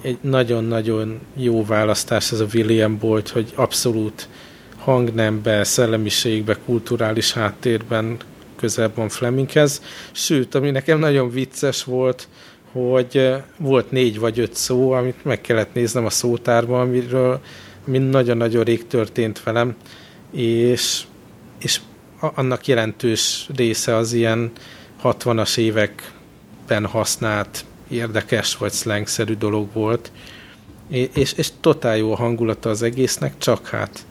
egy nagyon-nagyon jó választás ez a William Boyd, hogy abszolút hangnembe, szellemiségbe, kulturális háttérben közel van Fleminghez. Sőt, ami nekem nagyon vicces volt, hogy volt négy vagy öt szó, amit meg kellett néznem a szótárban, amiről mind nagyon-nagyon rég történt velem, és, és annak jelentős része az ilyen 60-as években használt érdekes vagy slangszerű dolog volt, és, és totál jó a hangulata az egésznek, csak hát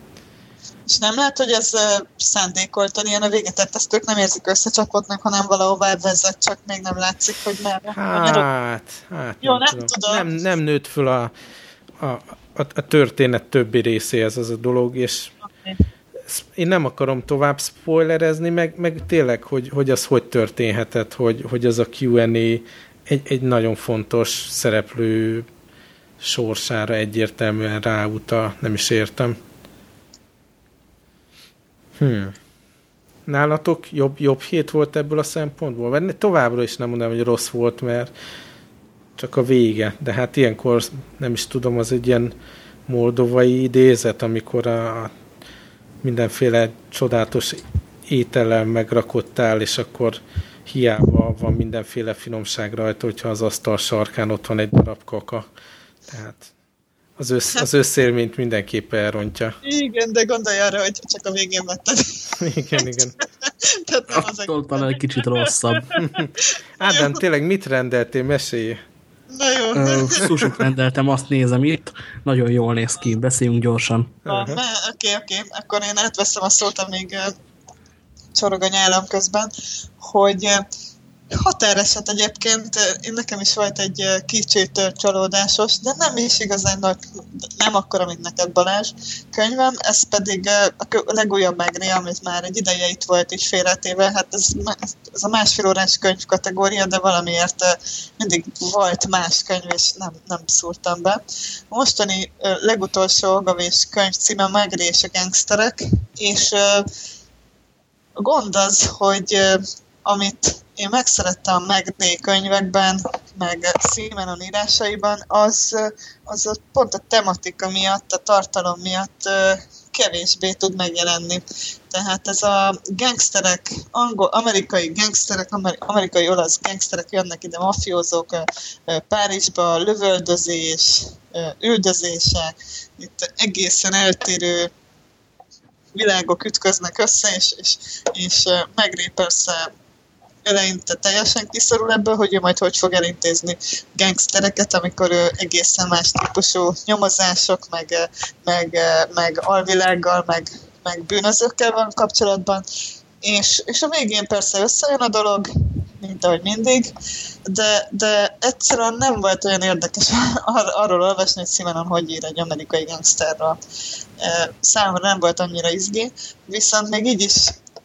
és nem lehet, hogy ez szándékoltan ilyen a véget, ezt ők nem érzik összecsapottnak, hanem valahová vezet, csak még nem látszik, hogy merre. Hát, hát Jó, nem, nem tudom. Nem, nem nőtt föl a, a, a, a történet többi részéhez az a dolog, és okay. én nem akarom tovább spoilerezni, meg, meg tényleg, hogy, hogy az hogy történhetett, hogy, hogy az a Q&A egy, egy nagyon fontos szereplő sorsára egyértelműen ráutal, nem is értem. Hmm. Nálatok jobb, jobb hét volt ebből a szempontból? Vagy továbbra is nem mondom, hogy rossz volt, mert csak a vége. De hát ilyenkor nem is tudom, az egy ilyen moldovai idézet, amikor a mindenféle csodálatos étellel megrakottál, és akkor hiába van mindenféle finomság rajta, hogyha az asztal sarkán ott van egy darab kaka. Tehát az, össz, az összélményt mindenképpen elrontja. Igen, de gondolj arra, hogy csak a végén vetted. Igen, igen. Tehát nem az Attól egy kicsit rosszabb. Ádám, tényleg mit rendeltél? Mesélj! Na jó. Susut rendeltem, azt nézem itt. Nagyon jól néz ki, beszéljünk gyorsan. Oké, oké, okay, okay. akkor én átveszem a szót, amíg csorog a nyálam közben, hogy Határeset egyébként, én nekem is volt egy kicsit csalódásos, de nem is igazán nagy, nem akkora, mint neked Balázs könyvem, ez pedig a legújabb megré, amit már egy ideje itt volt is félretéve, hát ez, ez a másfél órás könyv kategória, de valamiért mindig volt más könyv, és nem, nem szúrtam be. A mostani legutolsó Agavés könyv címe Megré és a gangsterek, és a gond az, hogy amit én megszerettem Megné könyvekben, meg Simenon írásaiban, az, az pont a tematika miatt, a tartalom miatt kevésbé tud megjelenni. Tehát ez a gangsterek, angol, amerikai gangsterek, amerikai olasz gangsterek jönnek ide, mafiózók Párizsba, lövöldözés, üldözése, itt egészen eltérő világok ütköznek össze, és, és, és Megré persze eleinte teljesen kiszorul ebből, hogy ő majd hogy fog elintézni gangstereket, amikor ő egészen más típusú nyomozások, meg, meg, meg alvilággal, meg, meg bűnözőkkel van kapcsolatban, és, és a végén persze összejön a dolog, mint ahogy mindig, de, de egyszerűen nem volt olyan érdekes ar- arról olvasni, hogy Simenon hogy ír egy amerikai gangsterről. Számomra nem volt annyira izgi, viszont még így is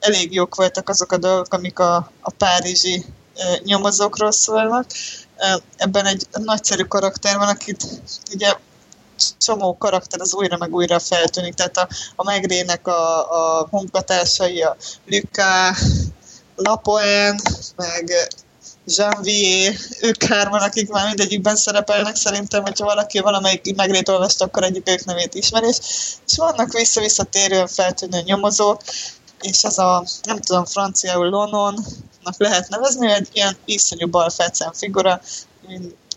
elég jók voltak azok a dolgok, amik a, a párizsi nyomozókról szólnak. Ebben egy nagyszerű karakter van, akit ugye csomó karakter az újra meg újra feltűnik, tehát a, a Megrének a, a munkatársai, a Luca, Lapoen, meg Janvier, ők hárman, akik már mindegyikben szerepelnek, szerintem, hogyha valaki valamelyik megrét olvasta, akkor egyik ők nevét ismerés. És vannak vissza-visszatérően feltűnő nyomozók, és ez a, nem tudom, franciául Lononnak lehet nevezni, egy ilyen iszonyú balfecen figura,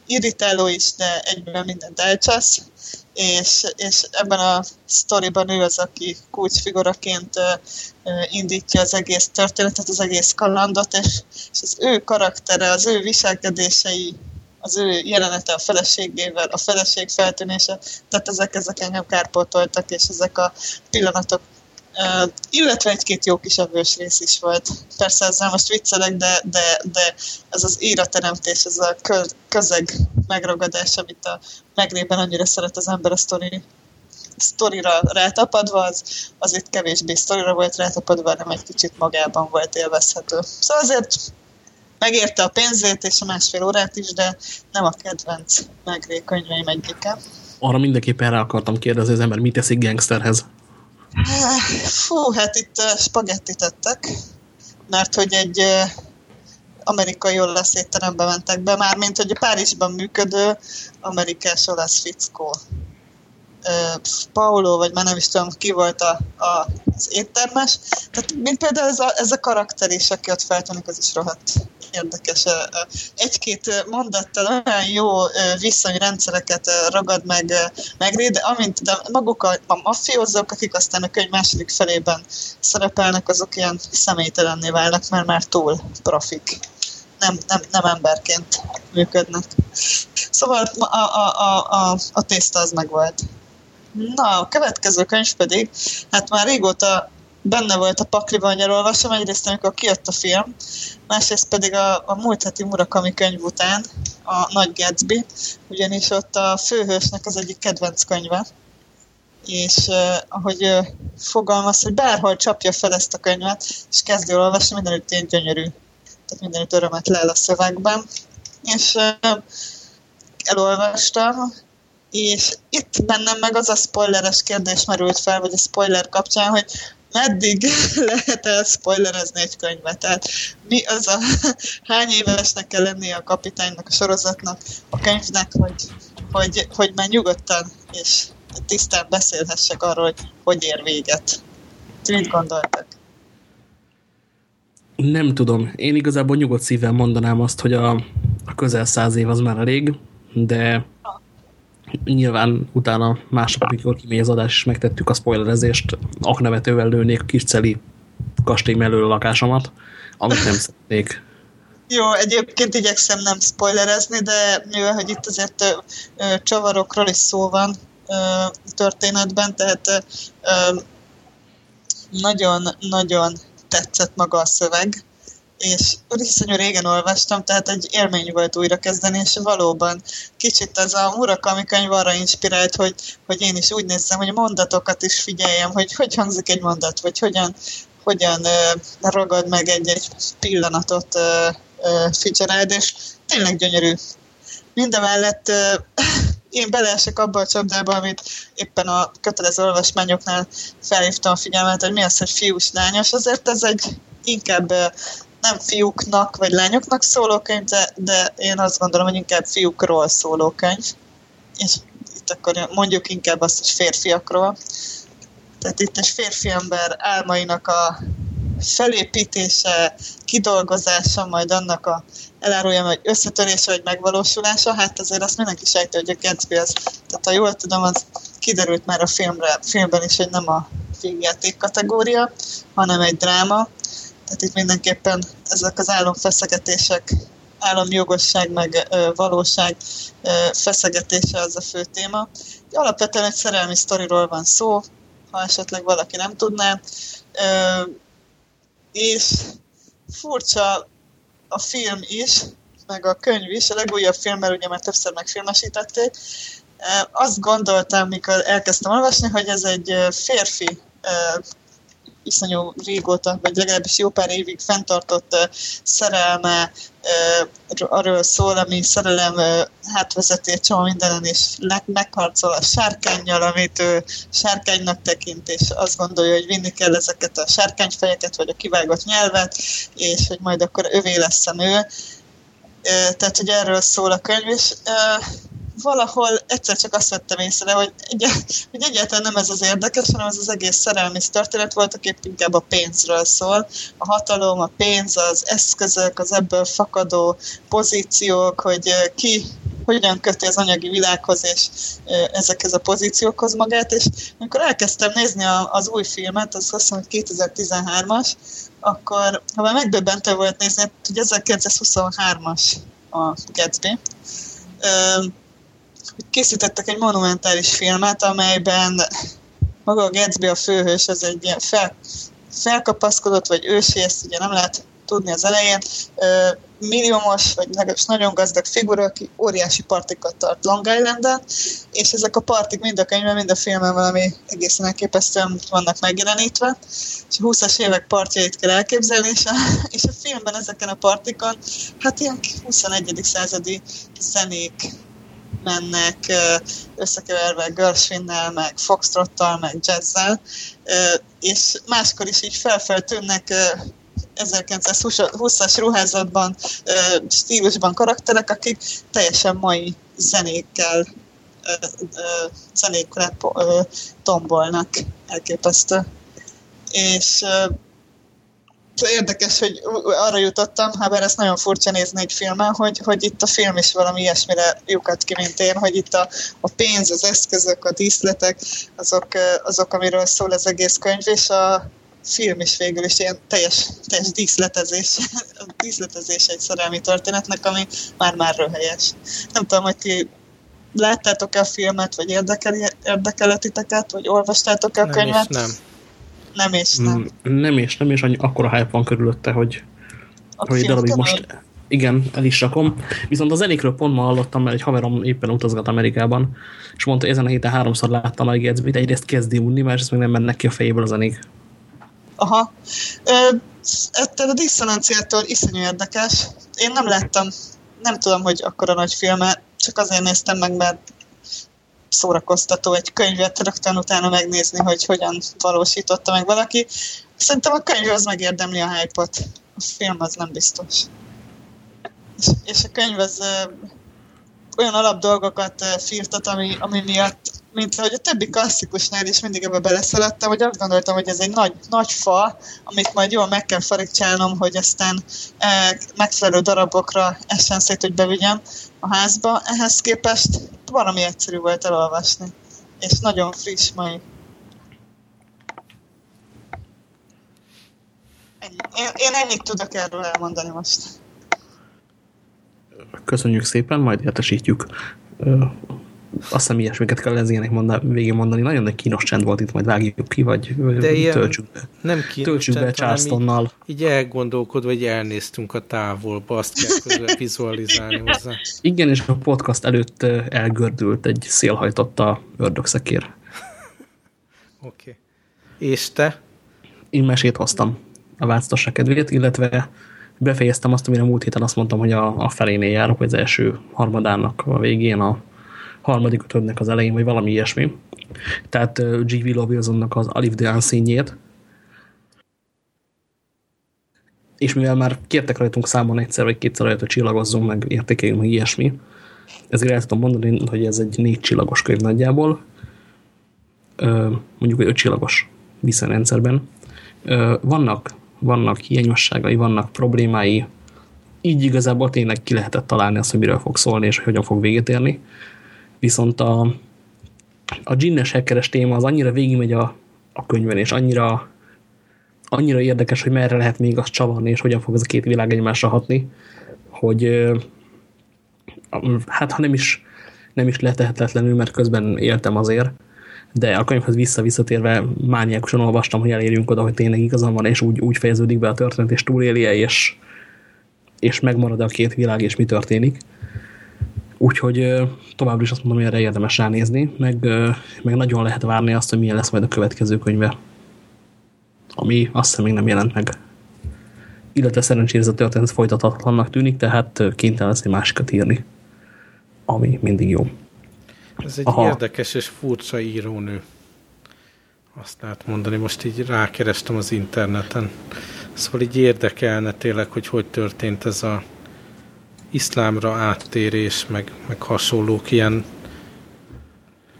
irritáló is, de egyben mindent elcsesz, és, és ebben a sztoriban ő az, aki kulcsfiguraként indítja az egész történetet, az egész kalandot, és, és az ő karaktere, az ő viselkedései, az ő jelenete a feleségével, a feleség feltűnése, tehát ezek, ezek engem kárpótoltak, és ezek a pillanatok Illetve egy-két jó kis evős rész is volt. Persze ezzel most viccelek, de, de, de ez az írateremtés, ez a közeg megragadás, amit a megrében annyira szeret az ember a sztori, sztorira rátapadva, az, az itt kevésbé sztorira volt rátapadva, nem egy kicsit magában volt élvezhető. Szóval azért megérte a pénzét és a másfél órát is, de nem a kedvenc megré könyveim egyike. Arra mindenképpen rá akartam kérdezni az ember, mit teszik gangsterhez? Fú, hát itt spagettit tettek, mert hogy egy amerikai olasz étterembe mentek be, mármint hogy a Párizsban működő amerikás olasz fickó. Paulo, vagy már nem is tudom, ki volt a, a, az éttermes. Tehát, mint például ez a, ez a karakter is, aki ott feltűnik, az is rohadt érdekes. Egy-két mondattal olyan jó viszonyrendszereket ragad meg, meg de amint de maguk a, a mafiózók, akik aztán a könyv második felében szerepelnek, azok ilyen személytelenné válnak, mert már túl profik. Nem, nem, nem emberként működnek. Szóval a, a, a, a, a tészta az megvolt. Na, a következő könyv pedig, hát már régóta benne volt a pakliban, hogy elolvasom, egyrészt amikor kijött a film, másrészt pedig a, a múlt heti Murakami könyv után, a Nagy Gatsby, ugyanis ott a főhősnek az egyik kedvenc könyve, és uh, ahogy uh, fogalmaz, hogy bárhol csapja fel ezt a könyvet, és kezdi olvasni, mindenütt ilyen gyönyörű. Tehát mindenütt örömet lel a szövegben. És uh, elolvastam, és itt bennem meg az a spoileres kérdés merült fel, vagy a spoiler kapcsán, hogy meddig lehet el spoilerezni egy könyvet? Tehát mi az a hány évesnek kell lennie a kapitánynak, a sorozatnak, a könyvnek, hogy, hogy, hogy már nyugodtan és tisztán beszélhessek arról, hogy hogy ér véget. Mit gondoltak? Nem tudom. Én igazából nyugodt szívvel mondanám azt, hogy a, a közel száz év az már elég, de nyilván utána másnap, amikor kimegy az adás, és megtettük a spoilerezést, aknevetővel lőnék a kis celi kastély mellől a lakásomat, amit nem szeretnék. Jó, egyébként igyekszem nem spoilerezni, de mivel, hogy itt azért ö, ö, csavarokról is szó van ö, történetben, tehát nagyon-nagyon tetszett maga a szöveg, és iszonyú régen olvastam, tehát egy élmény volt újra kezdeni, és valóban kicsit ez a Murakami könyv arra inspirált, hogy, hogy én is úgy nézzem, hogy mondatokat is figyeljem, hogy hogy hangzik egy mondat, vagy hogyan, hogyan uh, ragad meg egy-egy pillanatot uh, uh, Fitzgerald, és tényleg gyönyörű. Mindemellett uh, én beleesek abba a csapdába, amit éppen a kötelező olvasmányoknál felhívtam a figyelmet, hogy mi az, hogy fiús lányos, azért ez egy inkább nem fiúknak vagy lányoknak szóló könyv, de, de én azt gondolom, hogy inkább fiúkról szóló könyv. És itt akkor mondjuk inkább azt, hogy férfiakról. Tehát itt egy férfi ember álmainak a felépítése, kidolgozása, majd annak a elárulja, hogy összetörése vagy megvalósulása, hát azért azt mindenki sejti, hogy a Gatsby az, tehát ha jól tudom, az kiderült már a filmre, filmben is, hogy nem a végjáték kategória, hanem egy dráma, tehát itt mindenképpen ezek az álomfeszegetések, álomjogosság meg ö, valóság ö, feszegetése az a fő téma. Alapvetően egy szerelmi sztoriról van szó, ha esetleg valaki nem tudná. Ö, és furcsa a film is, meg a könyv is, a legújabb film, mert ugye már többször megfilmesítették. Azt gondoltam, mikor elkezdtem olvasni, hogy ez egy férfi iszonyú régóta, vagy legalábbis jó pár évig fenntartott szerelme arról szól, ami szerelem hátvezeti egy csomó mindenen, és megharcol a sárkányjal, amit ő sárkánynak tekint, és azt gondolja, hogy vinni kell ezeket a sárkányfejeket, vagy a kivágott nyelvet, és hogy majd akkor övé lesz a nő. Tehát, hogy erről szól a könyv, és valahol egyszer csak azt vettem észre, hogy, egy, hogy egyáltalán nem ez az érdekes, hanem ez az egész szerelmi történet volt, épp inkább a pénzről szól. A hatalom, a pénz, az eszközök, az ebből fakadó pozíciók, hogy ki hogyan köti az anyagi világhoz és ezekhez a pozíciókhoz magát, és amikor elkezdtem nézni az új filmet, az azt hiszem, hogy 2013-as, akkor, ha már megdöbbentő volt nézni, hogy 1923-as a Gatsby, készítettek egy monumentális filmet, amelyben maga a Gatsby a főhős, ez egy ilyen fel, felkapaszkodott, vagy ősi, ezt ugye nem lehet tudni az elején, milliómos, vagy legalábbis nagyon gazdag figura, aki óriási partikat tart Long Island-en, és ezek a partik mind a könyvben, mind a filmben valami egészen elképesztően vannak megjelenítve, és a 20-as évek partjait kell elképzelni, és a, és a filmben ezeken a partikon, hát ilyen 21. századi zenék mennek összekeverve Gershwinnel, meg Foxtrottal, meg Jazzzel, és máskor is így felfeltűnnek 1920-as ruházatban, stílusban karakterek, akik teljesen mai zenékkel zenékre tombolnak elképesztő. És érdekes, hogy arra jutottam, ha bár ezt nagyon furcsa nézni egy filmen, hogy, hogy itt a film is valami ilyesmire lyukat ki, mint én, hogy itt a, a pénz, az eszközök, a díszletek, azok, azok, amiről szól az egész könyv, és a film is végül is ilyen teljes, teljes díszletezés, díszletezés egy szerelmi történetnek, ami már-már röhelyes. Nem tudom, hogy ti láttátok-e a filmet, vagy érdekel, érdekeletiteket, vagy olvastátok-e a könyvet? Nem, nem nem és nem. Mm, nem és nem, és annyi, akkora hype van körülötte, hogy, a hogy darabig most Igen, el is rakom. Viszont az zenékről pont ma hallottam, mert egy haverom éppen utazgat Amerikában, és mondta, hogy ezen a héten háromszor láttam a Gatsby-t, egyrészt kezdi unni, mert ez még nem mennek ki a fejéből a zenék. Aha. Ettől a diszonanciától iszonyú érdekes. Én nem láttam, nem tudom, hogy akkora nagy filme, csak azért néztem meg, mert szórakoztató egy könyvet rögtön utána megnézni, hogy hogyan valósította meg valaki. Szerintem a könyv az megérdemli a hype-ot. A film az nem biztos. És, a könyv az olyan alap dolgokat firtat, ami, ami miatt, mint ahogy a többi klasszikusnál is mindig ebbe beleszaladtam, hogy azt gondoltam, hogy ez egy nagy, nagy fa, amit majd jól meg kell farigcsálnom, hogy aztán e, megfelelő darabokra essen szét, hogy bevigyem a házba. Ehhez képest valami egyszerű volt elolvasni. És nagyon friss mai. Én, én ennyit tudok erről elmondani most. Köszönjük szépen, majd értesítjük. Azt hiszem ilyesmiket kell lezének mondani, végén mondani. Nagyon nagy kínos csend volt itt, majd vágjuk ki, vagy De ilyen töltsük be. Nem kínos Töltsük be csend, hanem Charlestonnal. Így, így elgondolkodva, hogy elnéztünk a távolba, azt kell közben vizualizálni hozzá. Igen, és a podcast előtt elgördült egy szélhajtotta ördögszekér. Oké. Okay. És te? Én mesét hoztam a változtasság kedvéért, illetve befejeztem azt, amire múlt héten azt mondtam, hogy a, a felénél járok, vagy az első harmadának a végén, a harmadik ötödnek az elején, vagy valami ilyesmi. Tehát G.V. Wilsonnak az Alif the Unseen-jét. És mivel már kértek rajtunk számon egyszer, vagy kétszer rajta csillagozzunk, meg értékeljünk, meg ilyesmi, ezért el tudom mondani, hogy ez egy négy csillagos könyv nagyjából, mondjuk egy öt csillagos viszonyrendszerben. Vannak, vannak hiányosságai, vannak problémái, így igazából tényleg ki lehetett találni azt, hogy miről fog szólni, és hogy hogyan fog véget érni. Viszont a, a ginnes hackeres téma az annyira végigmegy a, a könyvön, és annyira, annyira érdekes, hogy merre lehet még azt csavarni, és hogyan fog ez a két világ egymásra hatni, hogy hát ha nem is, nem is letehetetlenül, mert közben éltem azért, de a könyvhez vissza-visszatérve mániákusan olvastam, hogy elérjünk oda, hogy tényleg igazam van, és úgy, úgy fejeződik be a történet, és túlélje, és, és megmarad a két világ, és mi történik. Úgyhogy továbbra is azt mondom, hogy erre érdemes ránézni, meg, meg nagyon lehet várni azt, hogy milyen lesz majd a következő könyve. Ami azt hiszem még nem jelent meg. Illetve szerencsére ez a történet folytathatatlannak tűnik, tehát kénytelen lesz egy másikat írni. Ami mindig jó. Ez egy. Aha. érdekes és furcsa írónő. Azt lehet mondani, most így rákerestem az interneten. Szóval így érdekelne tényleg, hogy hogy történt ez a iszlámra áttérés, meg, meg hasonlók, ilyen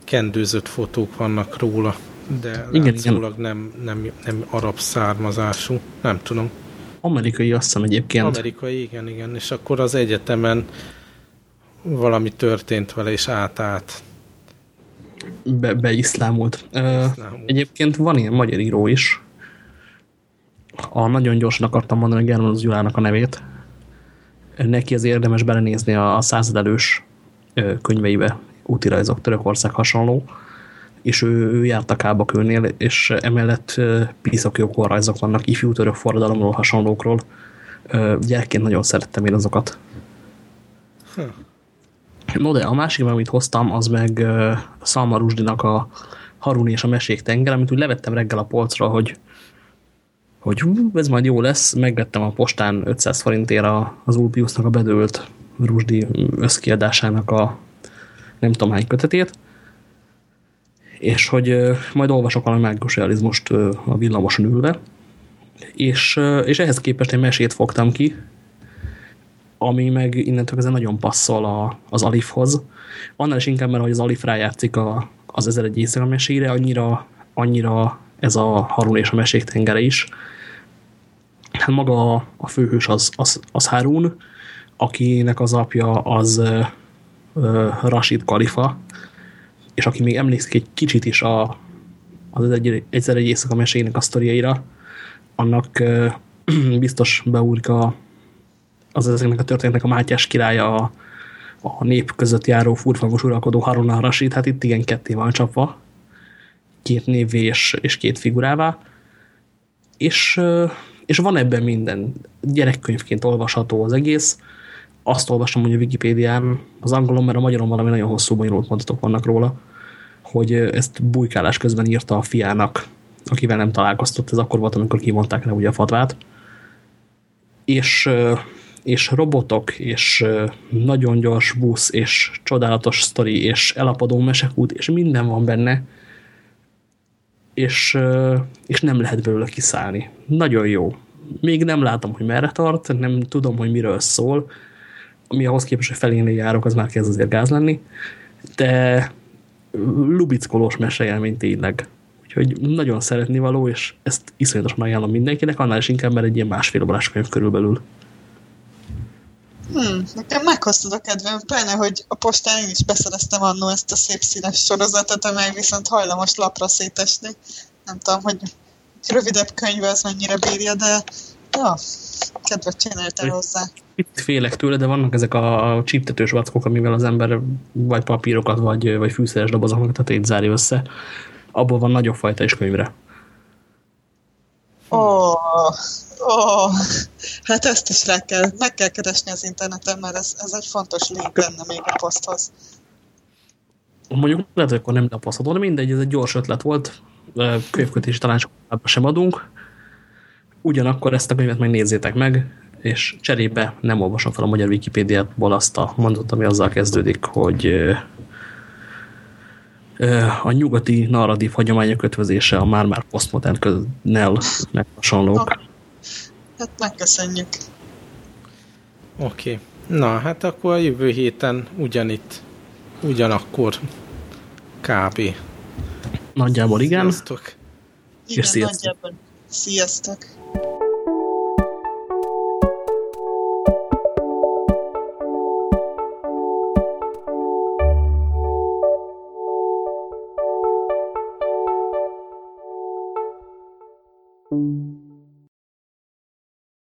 kendőzött fotók vannak róla, de Igen, látszólag nem, nem, nem arab származású, nem tudom. Amerikai azt hiszem egyébként. Amerikai, igen, igen, és akkor az egyetemen valami történt vele, és át-át. be, beislámult. Ö, Iszlámult. egyébként van ilyen magyar író is. A nagyon gyorsan akartam mondani Germanus Gyulának a nevét. Neki az érdemes belenézni a, a századelős könyveibe, útirajzok, Törökország hasonló, és ő, ő járt a Kábakőnél, és emellett piszok jó korrajzok vannak, ifjú török forradalomról, hasonlókról. Gyerekként nagyon szerettem én azokat. No de a másik, amit hoztam, az meg Salma Rusdinak a Harun és a Mesék tenger, amit úgy levettem reggel a polcra, hogy hogy hú, ez majd jó lesz, megvettem a postán 500 forintért az Ulpiusnak a bedőlt Rusdi összkiadásának a nem tudom hány kötetét, és hogy majd olvasok valami mágikus realizmust a villamoson ülve, és, és ehhez képest egy mesét fogtam ki, ami meg innentől kezdve nagyon passzol a, az Alifhoz. Annál is inkább, mert hogy az Alif rájátszik a, az ezer egy éjszaka mesére, annyira, annyira ez a Harun és a mesék tengere is. Hát maga a, főhős az, az, az Harun, akinek az apja az ö, Rashid Kalifa, és aki még emlékszik egy kicsit is a, az egy, egyszer egy éjszaka mesének a sztoriaira, annak ö, biztos beúrik a, az ezeknek a történetnek a Mátyás királya a, a nép között járó furfangos uralkodó Harun al-Rashid, hát itt igen ketté van csapva, két névvé és, és két figurává, és, És van ebben minden. Gyerekkönyvként olvasható az egész. Azt olvasom, hogy a Wikipédián, az angolon, mert a magyaron valami nagyon hosszú bonyolult mondatok vannak róla, hogy ezt bujkálás közben írta a fiának, akivel nem találkoztott, ez akkor volt, amikor kivonták le ugye a fatvát. És, és robotok, és nagyon gyors busz, és csodálatos sztori, és elapadó mesekút, és minden van benne, és, és nem lehet belőle kiszállni. Nagyon jó. Még nem látom, hogy merre tart, nem tudom, hogy miről szól, ami ahhoz képest, hogy felénél járok, az már kezd azért gáz lenni, de lubickolós mesejelmény tényleg. Úgyhogy nagyon szeretni való, és ezt iszonyatosan ajánlom mindenkinek, annál is inkább, mert egy ilyen másfél órás könyv körülbelül. Hmm, nekem meghoztad a kedvem, pláne, hogy a postán én is beszereztem annó ezt a szép színes sorozatot, amely viszont hajlamos lapra szétesni. Nem tudom, hogy rövidebb könyv az mennyire bírja, de ja, kedvet csináltál hozzá. Itt félek tőle, de vannak ezek a csíptetős vackok, amivel az ember vagy papírokat, vagy, vagy fűszeres dobozokat tehát zárja össze. Abból van nagyobb fajta is könyvre. Ó, oh, oh, hát ezt is rá kell, meg kell keresni az interneten, mert ez, ez egy fontos link lenne még a poszthoz. Mondjuk lehet, hogy akkor nem lapozható, de mindegy, ez egy gyors ötlet volt, könyvkötési tanácsokat sem adunk, ugyanakkor ezt a könyvet megnézzétek meg, és cserébe nem olvasom fel a magyar Wikipédiából azt a mondatot, ami azzal kezdődik, hogy a nyugati narratív hagyományok ötvözése a már-már posztmodern köznel meg hasonlók. Hát megköszönjük. Oké. Okay. Na, hát akkor a jövő héten ugyanitt, ugyanakkor kb. Nagyjából igen. Sziasztok. Igen, nagyjából. Sziasztok.